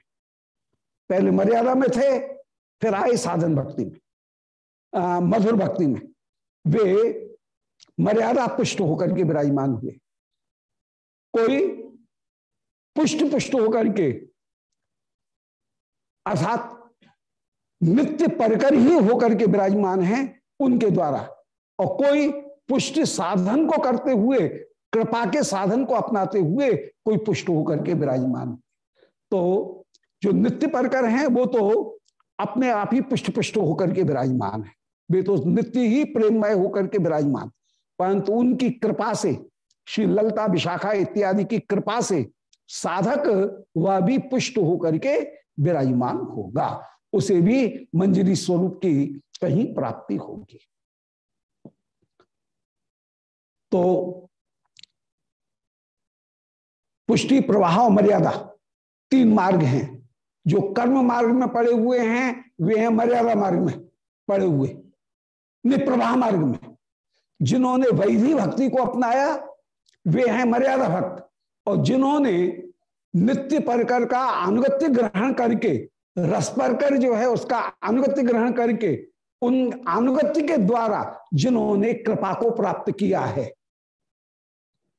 पहले मर्यादा में थे फिर आए साधन भक्ति में आ, मधुर भक्ति में। वे मर्यादा पुष्ट होकर के विराजमान हुए। कोई पुष्ट पुष्ट होकर के अर्थात नित्य परकर ही होकर के विराजमान है उनके द्वारा। और कोई पुष्ट साधन को करते हुए कृपा के साधन को अपनाते हुए कोई पुष्ट होकर के विराजमान। तो जो नित्य परकर हैं वो तो अपने आप ही पुष्ट पुष्ट होकर के विराजमान है। वे तो नित्य ही प्रेममय होकर के विराजमान। परंतु उनकी कृपा से, श्री ललता विशाखा इत्यादि की कृपा से साधक वह भी पुष्ट होकर के विराजमान होगा। उसे भी मंजरी स्वरूप की कहीं प्राप्ति होगी। तो पुष्टि प्रवाह और मर्यादा तीन मार्ग हैं। जो कर्म मार्ग में पड़े हुए हैं, वे हैं मर्यादा मार्ग में पड़े हुए, निप्रवाह मार्ग में। जिन्होंने वैधि भक्ति को अपनाया, वे हैं मर्यादा भक्त। और जिन्होंने नित्य परकर का अनुगत्य ग्रहण करके, रस परकर जो है उसका अनुगत्य ग्रहण करके, उन अनुगत्य के द्वारा जिन्होंने कृपा को प्राप्त किया है,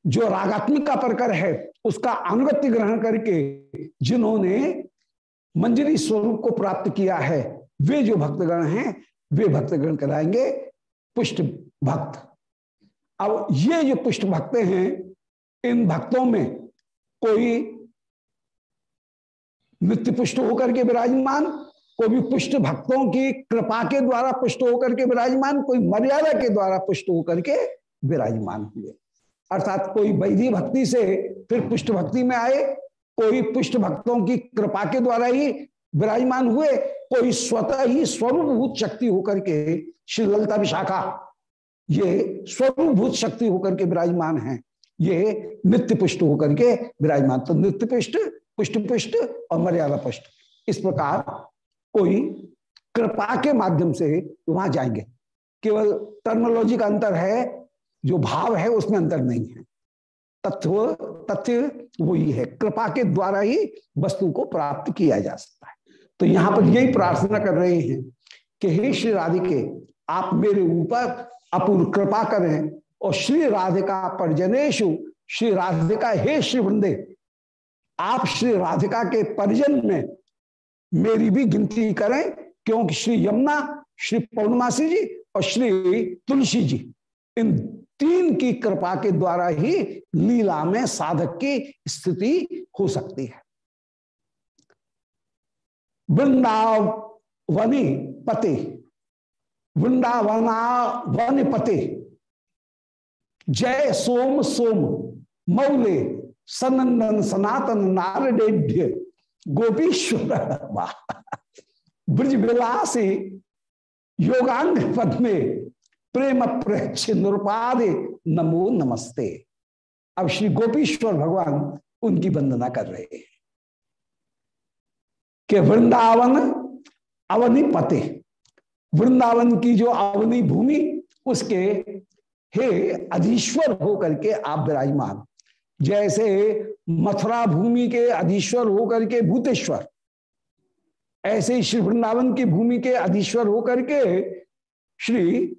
जो रागात्मिक परकर है, उसका अनुगत्य ग्रहण करके जिन्होंने मंजरी स्वरूप को प्राप्त किया है। वे जो भक्तगण हैं, वे भक्तगण कराएँगे पुष्ट भक्त। अब ये जो पुष्ट भक्त हैं, इन भक्तों में कोई नित्य पुष्ट होकर के विराजमान, कोई भी पुष्ट भक्तों की कृपा के द्वारा पुष्ट होकर के विराजमान, कोई मर्यादा के द्वारा पुष्ट होकर के विराजमान हुए। अर्थात कोई वैधि भक्ति से फिर पुष्ट भक्ति में आए कोई पुष्ट भक्तों की कृपा के द्वारा ही विराजमान हुए, कोई स्वतः ही स्वरूपभूत शक्ति होकर के श्री ललिता विशाखा, ये स्वरूपभूत शक्ति होकर के विराजमान है। ये नित्य पुष्ट होकर के विराजमान। तो नित्य पुष्ट पुष्ट पुष्ट और मर्यादा पुष्ट। इस प्रकार कोई कृपा के माध्यम से वहाँ जाएँगे। केवल टर्मोलॉजी का अंतर है, जो भाव है उसमें अंतर नहीं है। तत्व, तथ्य वही है। कृपा के द्वारा ही वस्तु को प्राप्त किया जा सकता है। तो यहाँ पर यही प्रार्थना कर रहे हैं कि हे श्री राधिके, आप मेरे ऊपर अपूर्व कृपा करें और श्री राधिका परिजनेशु, श्री राधिका, हे श्री वृंदे, आप श्री राधिका के परिजन में मेरी भी गिनती करें, क्योंकि श्री यमुना, श्री पौर्णमासी जी और श्री तुलसी जी, इन तीन की कृपा के द्वारा ही लीला में साधक की स्थिति हो सकती है। वृंदावनी पते वृंदावना वन पते जय सोम सोम, मौले, सनंदन सनातन नारडेढ़ गोपीश्वर ब्रज विलासी योगांग पद में प्रेम प्रेक्ष नमो नमस्ते। अब श्री गोपीश्वर भगवान उनकी वंदना कर रहे हैं। कि वृंदावन अवनी पते वृंदावन की जो अवनी भूमि, उसके हे अधीश्वर होकर के आप विराजमान। जैसे मथुरा भूमि के अधीश्वर होकर के भूतेश्वर, ऐसे ही श्री वृंदावन की भूमि के अधीश्वर होकर के श्री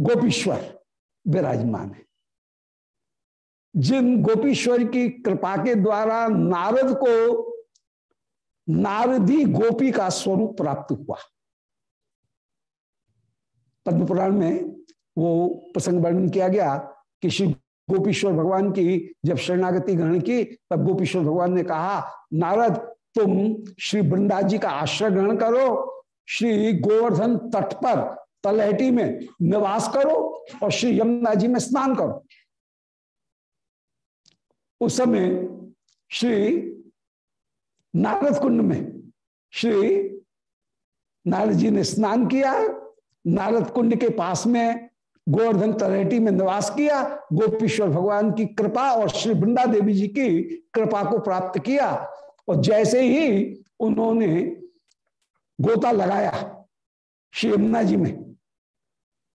गोपीश्वर विराजमान है। जिन गोपीश्वर की कृपा के द्वारा नारद को नारदी गोपी का स्वरूप प्राप्त हुआ। पद्म पुराण में वो प्रसंग वर्णन किया गया कि श्री गोपीश्वर भगवान की जब शरणागति ग्रहण की, तब गोपीश्वर भगवान ने कहा, नारद, तुम श्री वृंदा जी का आश्रय ग्रहण करो। श्री गोवर्धन तट पर तलहटी में निवास करो और श्री यमुना जी में स्नान करो। उस समय श्री नारद कुंड में श्री नारद जी ने स्नान किया, नारद कुंड के पास में गोवर्धन तलहटी में निवास किया, गोपीश्वर भगवान की कृपा और श्री वृंदा देवी जी की कृपा को प्राप्त किया और जैसे ही उन्होंने गोता लगाया श्री यमुना जी में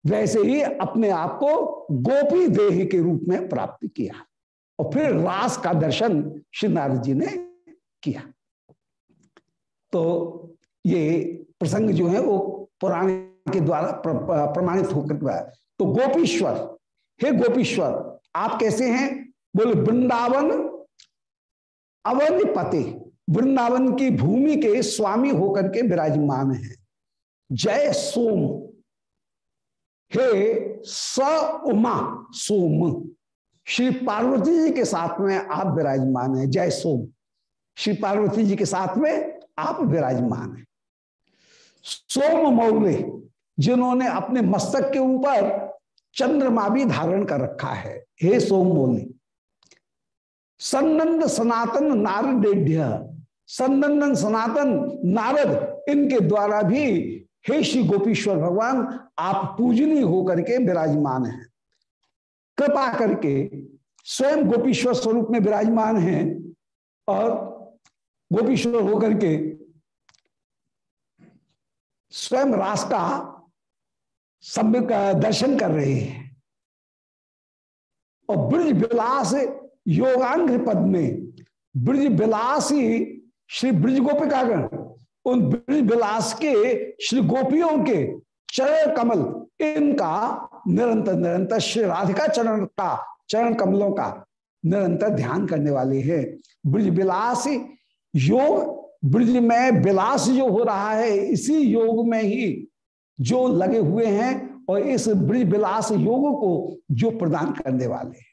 वैसे ही अपने आप को गोपी देह के रूप में प्राप्त किया। और फिर रास का दर्शन श्री नारद जी ने किया। तो ये प्रसंग जो है वो पुराण के द्वारा प्र, प्रमाणित होकर तो गोपीश्वर हे गोपीश्वर आप कैसे हैं? बोले वृंदावन अवन पते वृंदावन की भूमि के स्वामी होकर के विराजमान है। जय सोम। हे स उमा सोम। श्री पार्वती जी के साथ में आप विराजमान है। जय सोम। श्री पार्वती जी के साथ में आप विराजमान है। सोम मौले जिन्होंने अपने मस्तक के ऊपर चंद्रमा भी धारण कर रखा है। हे सोम मौली सन्नंद सनातन नारदेढ़ सन्नंदन सनातन नारद इनके द्वारा भी हे श्री गोपीश्वर भगवान, आप पूजनी होकर के विराजमान हैं। कृपा करके स्वयं गोपीश्वर स्वरूप में विराजमान हैं और गोपीश्वर होकर के स्वयं रास का सम्य का दर्शन कर रहे हैं। और ब्रज विलास योगांग पद में ब्रज विलास ही श्री ब्रज गोपिकागण उन ब्रज विलास के, श्री गोपियों के चरण कमल, इनका निरंतर निरंतर श्री राधिका चरण का, चरण कमलों का निरंतर ध्यान करने वाले हैं। ब्रज विलास योग, ब्रज में विलास जो हो रहा है, इसी योग में ही जो लगे हुए हैं और इस ब्रज विलास योग को जो प्रदान करने वाले हैं।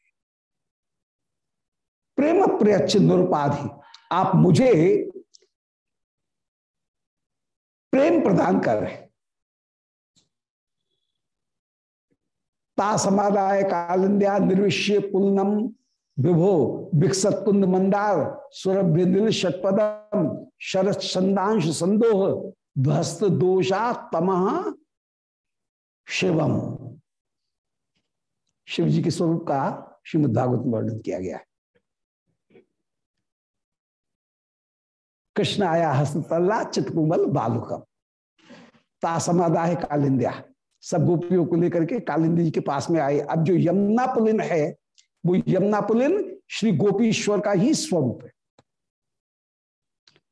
प्रेम प्रयच्छ निरुपाधि आप मुझे प्रेम प्रदान कर रहे समादाय कालिंद्या निर्विश्य पुलनम विभो विकसत कुंद मंदार सुरभ्य नील षटपदम शरद संदांश संदोह ध्वस्त दोषा तम शिवम। शिव जी के स्वरूप का श्रीमद भागवत वर्णन किया गया है। कृष्ण आया हस्तला चितकुमल बालुकम ता समादाय कालिंद्या। सब गोपियों को लेकर के कालिंदी जी के पास में आए। अब जो यमुना पुलिन है, वो यमुना पुलिन श्री गोपीश्वर का ही स्वरूप है।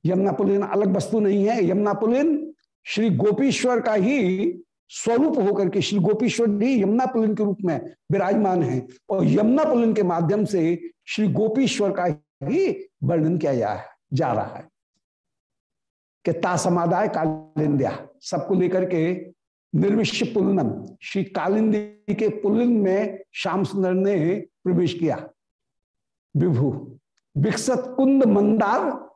यमुना पुलिन अलग वस्तु नहीं है, यमुना पुलिन श्री गोपीश्वर का ही स्वरूप होकर के, श्री गोपीश्वर ही यमुना पुलिन के रूप में विराजमान है। और यमुना पुलिन के माध्यम से श्री गोपीश्वर का ही वर्णन किया जा रहा है। कि ता समादाय कालिंद्या। सबको लेकर के निर्विश्य पुलनम श्री कालिंदी के पुलिन में श्याम सुंदर ने प्रवेश किया। विभु, विकसत कुंद मंदार,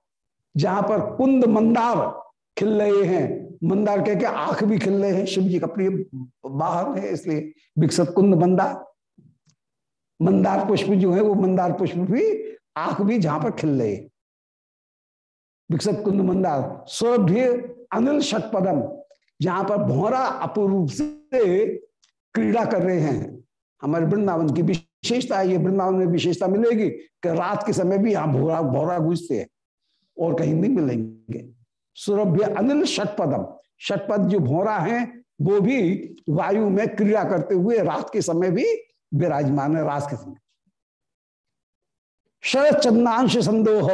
जहाँ पर कुंद मंदार खिल रहे हैं। मंदार कह के आँख भी खिल रहे हैं। शिव जी का प्रिय बाहर है, इसलिए विकसत कुंद मंदार। मंदार पुष्प जो है, वो मंदार पुष्प भी आँख भी जहाँ पर खिल रहे विकसित कुंद मंदार सौरभ्य अनिल षटपदम जहाँ पर भौरा अपूर्व से क्रीड़ा कर रहे हैं। हमारे वृंदावन की विशेषता, ये वृंदावन में विशेषता मिलेगी कि रात के समय भी यहाँ भोरा, भौरा गूंजते हैं और कहीं नहीं मिलेंगे। सुरभ्य अनिल षटपदम षटपद जो भौरा है, वो भी वायु में क्रीड़ा करते हुए रात के समय भी विराजमान है, रात के समय। शरद चंदांश संदोह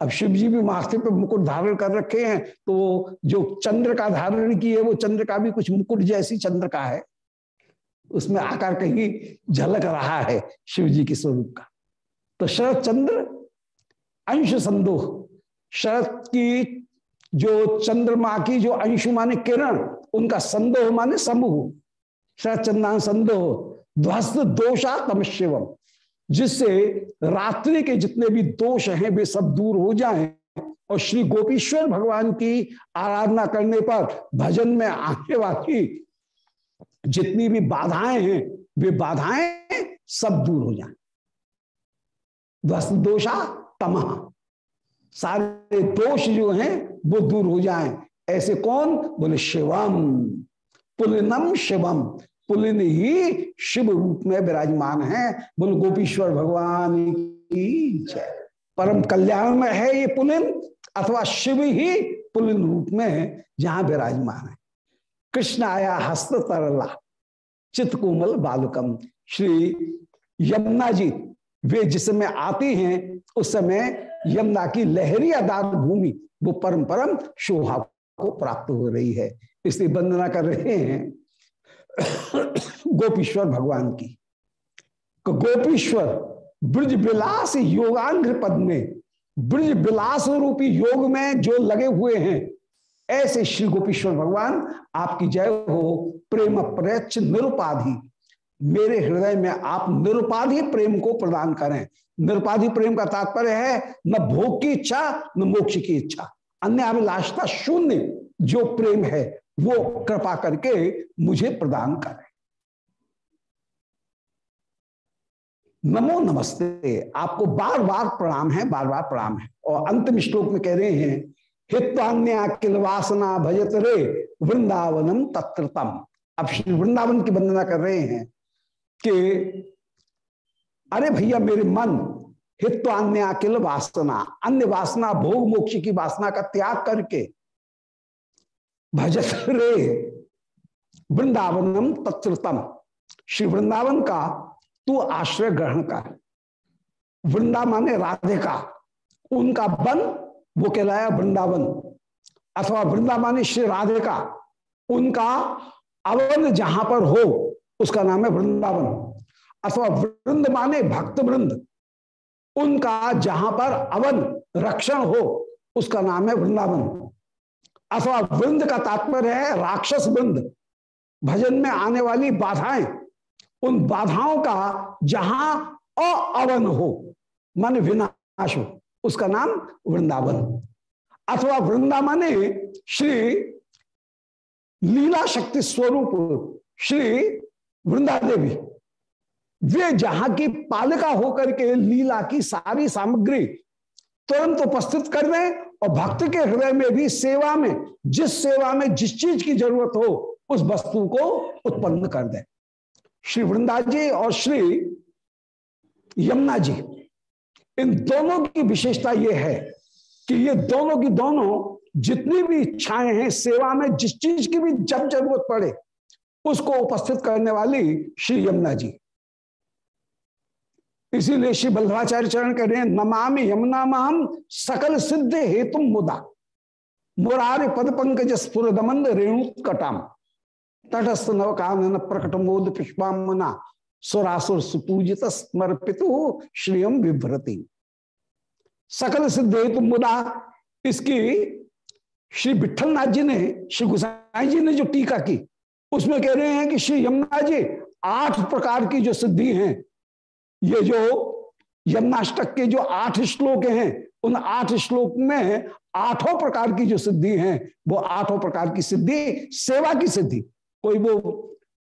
अब शिव जी भी माथे पे मुकुट धारण कर रखे हैं तो जो चंद्र का धारण की है वो चंद्र का भी कुछ मुकुट जैसी चंद्र का है। उसमें आकार कहीं झलक रहा है शिव जी के स्वरूप का। तो शरद चंद्र, अंश संदोह, शरद की जो चंद्रमा की जो अंशु माने किरण, उनका संदोह माने समूह। शरद चंद्रान संदोह, ध्वस्त दोषा तम शिवम जिससे रात्रि के जितने भी दोष हैं, वे सब दूर हो जाएँ और श्री गोपीश्वर भगवान की आराधना करने पर भजन में आने वाली जितनी भी बाधाएँ हैं, वे बाधाएँ सब दूर हो जाएँ। दोषा तमह सारे दोष जो हैं, वो दूर हो जाएँ। ऐसे कौन? बोले शिवम। पुलिनम शिवम। पुलिन ही शिव रूप में विराजमान है। बोल, गोपीश्वर भगवान की जय। परम कल्याण में है ये पुलिन अथवा शिव ही पुलिन रूप में जहाँ विराजमान है। कृष्ण आया हस्त तरला चित कोमल बालकम। श्री यमुना जी, वे जिस समय आते हैं, उस समय यमुना की लहरी आदान भूमि, वो परम परम शोभा को प्राप्त हो रही है। इसलिए वंदना कर रहे हैं। [coughs] गोपीश्वर भगवान की। गोपीश्वर ब्रज विलास योगांग्र पद में ब्रज विलास रूपी योग में जो लगे हुए हैं, ऐसे श्री गोपीश्वर भगवान, आपकी जय हो, प्रेम प्रयच्छ निरुपाधि। मेरे हृदय में आप निरुपाधि प्रेम को प्रदान करें। निरुपाधि प्रेम का तात्पर्य है, न भोग की इच्छा, न मोक्ष की इच्छा। अन्य अभिलाषता शून्य, जो प्रेम है वो कृपा करके मुझे प्रदान करें। नमो नमस्ते, आपको बार बार प्रणाम है बार बार प्रणाम है। और अंतिम श्लोक में कह रहे हैं, हित्वान्या किल वासना भजत रे वृंदावनम तत्रतम। अब श्री वृंदावन की वंदना कर रहे हैं कि, अरे भैया मेरे मन, हित्वान्या किल वासना, अन्य वासना, भोग मोक्ष की वासना का त्याग करके भजत रे। वृंदावनम तत्रतम श्री वृंदावन का तू आश्रय ग्रहण कर। वृंदा माने राधे का, उनका वन वो कहलाया वृंदावन। अथवा वृंदा माने श्री राधे का, उनका अवन जहाँ पर हो, उसका नाम है वृंदावन। अथवा वृंद माने भक्त वृंद उनका जहाँ पर अवन, रक्षण हो, उसका नाम है वृंदावन। अथवा वृंद का तात्पर्य है, राक्षस वृंद। भजन में आने वाली बाधाएँ, उन बाधाओं का जहाँ अवन हो, मन विनाश हो, उसका नाम वृंदावन। अथवा वृंदा माने श्री लीला शक्ति स्वरूप, श्री वृंदा देवी वे जहाँ की पालिका होकर के लीला की सारी सामग्री तुरंत उपस्थित कर दें और भक्त के हृदय में भी सेवा में, जिस सेवा में, जिस चीज़ की ज़रूरत हो, उस वस्तु को उत्पन्न कर दे। श्री वृंदा जी और श्री यमुना जी, इन दोनों की विशेषता यह है कि ये दोनों की दोनों जितनी भी इच्छाएँ हैं, सेवा में, जिस चीज़ की भी जब ज़रूरत पड़े, उसको उपस्थित करने वाली श्री यमुना जी। इसीलिए श्री बल्लभाचार्य चरण कह रहे हैं, नमामि यमुना माम सकल सिद्ध हेतु मुदा। मुरारे पद पंकज स्फुरदमंद रेणुकटाम। तटस्थ नव कानन प्रकट मोद पुष्पामना। सुरासुर सुपूजित स्मर्पितु श्रीयम विभ्रति सकल सिद्ध हेतु मुदा। इसकी श्री विठलनाथ जी ने, श्री गुसाई जी ने जो टीका की, उसमें कह रहे हैं कि श्री यमुना जी आठ प्रकार की जो सिद्धि हैं ये जो यमुनाष्टक के जो आठ श्लोक हैं, उन आठ श्लोक में आठों प्रकार की जो सिद्धि है, वो आठों प्रकार की सिद्धि, सेवा की सिद्धि। कोई वो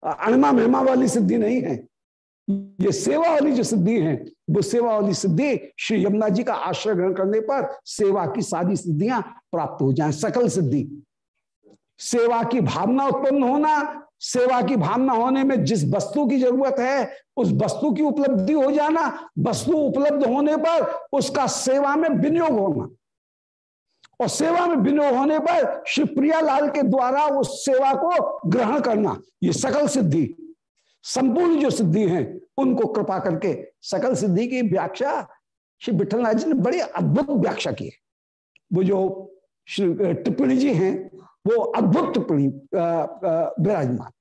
अणमा महिमा वाली सिद्धि नहीं है। ये सेवा वाली जो सिद्धि है, वो सेवा वाली सिद्धि श्री यमुना जी का आश्रय ग्रहण करने पर सेवा की सारी सिद्धियाँ प्राप्त हो जाए, सकल सिद्धि। सेवा की भावना उत्पन्न होना सेवा की भावना होने में जिस वस्तु की ज़रूरत है, उस वस्तु की उपलब्धि हो जाना, वस्तु उपलब्ध होने पर उसका सेवा में विनियोग होना। और सेवा में विनियोग होने पर श्री प्रियालाल के द्वारा उस सेवा को ग्रहण करना, ये सकल सिद्धि। संपूर्ण जो सिद्धि है, उनको कृपा करके सकल सिद्धि की व्याख्या श्री विठलनाथ जी ने बड़ी अद्भुत व्याख्या की है। वो जो श्री टिप्पणी जी हैं वो अद्भुत विराजमान।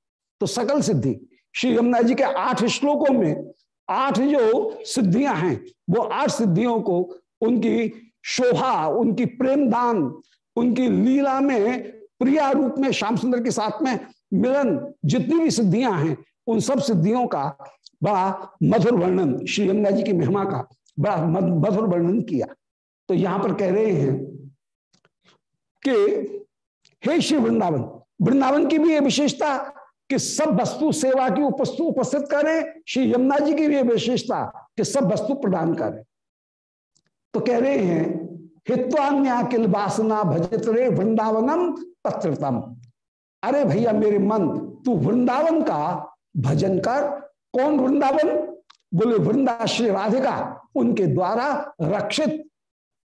तो सकल सिद्धि। श्री यमुना जी के आठ श्लोकों में आठ जो सिद्धियाँ हैं, वो आठ सिद्धियों को उनकी शोभा, उनकी प्रेम दान, उनकी लीला में, प्रिया रूप में, श्याम सुंदर के साथ में मिलन, जितनी भी सिद्धियाँ हैं, उन सब सिद्धियों का बड़ा मधुर वर्णन श्री यमुना जी की महिमा का बड़ा मधुर वर्णन किया। तो यहाँ पर कह रहे हैं कि हे श्री वृंदावन। वृंदावन की भी ये विशेषता कि सब वस्तु सेवा की उपस्तु उपस्थित करें, श्री यमुना जी की भी विशेषता कि सब वस्तु प्रदान करें। तो कह रहे हैं, हित्वान्या किल वासना भजत रे वृंदावनम पत्रतम। अरे भैया, मेरे मन, तू वृंदावन का भजन कर। कौन वृंदावन? बोले, वृंदा श्री राधिका, उनके द्वारा रक्षित।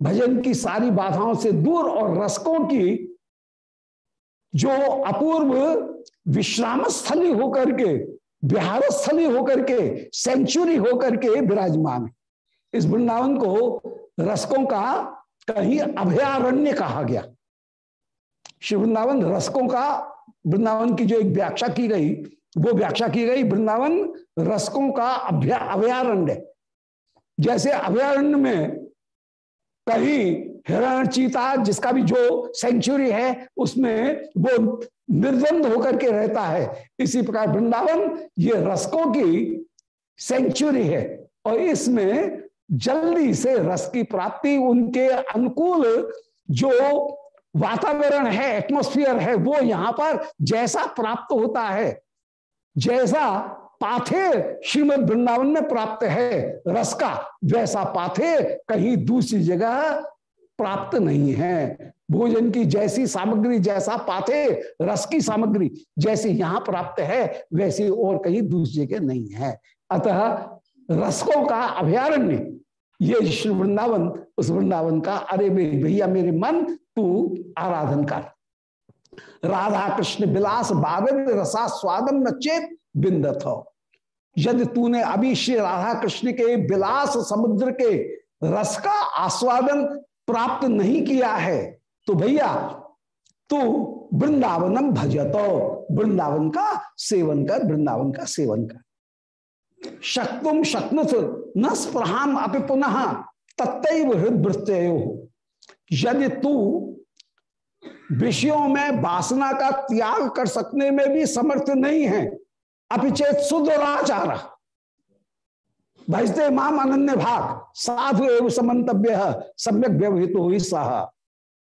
भजन की सारी बाधाओं से दूर और रसकों की जो अपूर्व विश्राम स्थली होकर के बिहार स्थली होकर के, सेंचुरी होकर के विराजमान है। इस वृंदावन को रसकों का कहीं अभयारण्य कहा गया। श्री वृंदावन रसकों का, वृंदावन की जो एक व्याख्या की गई, वो व्याख्या की गई वृंदावन रसकों का अभ्यारण्य। जैसे अभ्यारण्य में कहीं हिरण चीता, जिसका भी जो सेंचुरी है, उसमें वो निर्द्वंद होकर के रहता है। इसी प्रकार वृंदावन, ये रसकों की सेंचुरी है और इसमें जल्दी से रस की प्राप्ति, उनके अनुकूल जो वातावरण है एटमोस्फियर है, वो यहाँ पर जैसा प्राप्त होता है, जैसा पाथे श्रीमद वृंदावन में प्राप्त है, रस का। वैसा पाथे कहीं दूसरी जगह प्राप्त नहीं है। भोजन की जैसी सामग्री, जैसा पाथे, रस की सामग्री जैसी यहाँ प्राप्त है, वैसी और कहीं दूसरी जगह नहीं है। अतः रसकों का अभ्यारण्य, ये श्री वृंदावन, उस वृंदावन का, अरे मेरे भैया, मेरे मन, तू आराधन कर। राधा कृष्ण विलास बागन रसा स्वादम न चेत बिंदत हो। यदि तूने अभी श्री राधा कृष्ण के विलास समुद्र के रस का आस्वादन प्राप्त नहीं किया है तो भैया, तू वृंदावनम भजतो। वृंदावन का सेवन कर, वृंदावन का सेवन कर। शक्तुम शक्नुथ न स्प्रहाम अपि पुनः तत्व हृदय यदि तू विषयों में वासना का त्याग कर सकने में भी समर्थ नहीं है अपिचेत सुदराचार भजते माम अनन्य भाग, साधु एवं समन्तव्य, सम्यक व्यवहित हो सह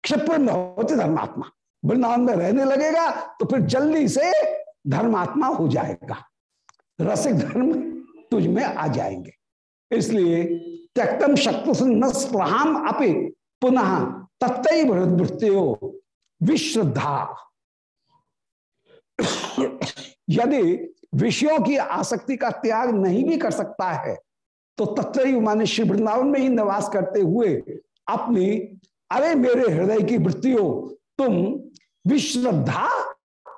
क्षिप्र होती धर्मात्मा। वृंदावन में रहने लगेगा तो फिर जल्दी से धर्मात्मा हो जाएगा। रसिक धर्म तुझ में आ जाएँगे। इसलिए त्यक्तम शक्ति न स्प्रहाम अपे पुनः तत्व विश्रद्धा। यदि विषयों की आसक्ति का त्याग नहीं भी कर सकता है तो तत्व माने श्री वृंदावन में ही निवास करते हुए अपनी, अरे मेरे हृदय की वृत्तियों, तुम विश्रद्धा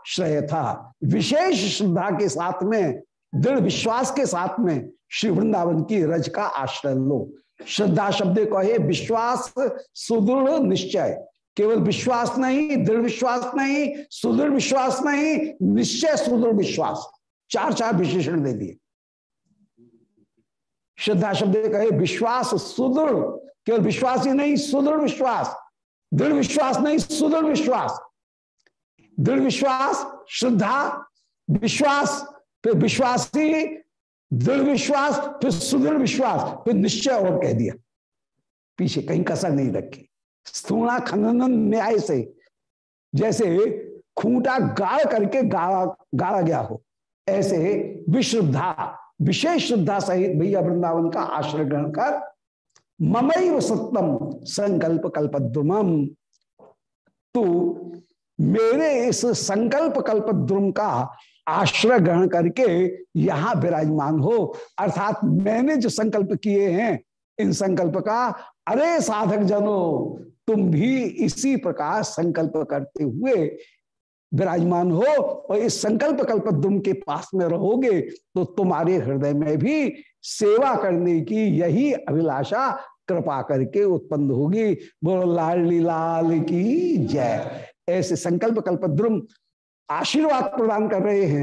श्रेय था। विशेष श्रद्धा के साथ में, दृढ़ विश्वास के साथ में श्री वृंदावन की रज का आश्रय लो। श्रद्धा शब्द कहे, विश्वास सुदृढ़ निश्चय। केवल विश्वास नहीं, दृढ़ विश्वास नहीं, सुदृढ़ विश्वास नहीं, निश्चय सुदृढ़ विश्वास। चार चार विशेषण दे दिए। श्रद्धा शब्द कहे, विश्वास सुदृढ़, केवल विश्वास ही नहीं, सुदृढ़ विश्वास। दृढ़ विश्वास नहीं, सुदृढ़ विश्वास। दृढ़ विश्वास, श्रद्धा, विश्वास, फिर विश्वासी, दृढ़ विश्वास, फिर सुदृढ़ विश्वास, फिर निश्चय और कह दिया। पीछे कहीं कसर नहीं रखी। स्थूणा खनन न्याय से, जैसे खूंटा गाड़ करके गाड़ा गाड़ा गया हो। ऐसे विश्रद्धा विशेष श्रद्धा सहित भैया वृंदावन का आश्रय ग्रहण कर ममई सत्यम संकल्प कल्पद्रुमम। तो मेरे इस संकल्प कल्पद्रुम का आश्रय ग्रहण करके यहाँ विराजमान हो। अर्थात मैंने जो संकल्प किए हैं, इन संकल्प का, अरे साधक जनो तुम भी इसी प्रकार संकल्प करते हुए विराजमान हो और इस संकल्प कल्प दुम के पास में रहोगे तो तुम्हारे हृदय में भी सेवा करने की यही अभिलाषा कृपा करके उत्पन्न होगी। बोलो लाली लाल की जय। ऐसे संकल्प कल्पद्रुम आशीर्वाद प्रदान कर रहे हैं।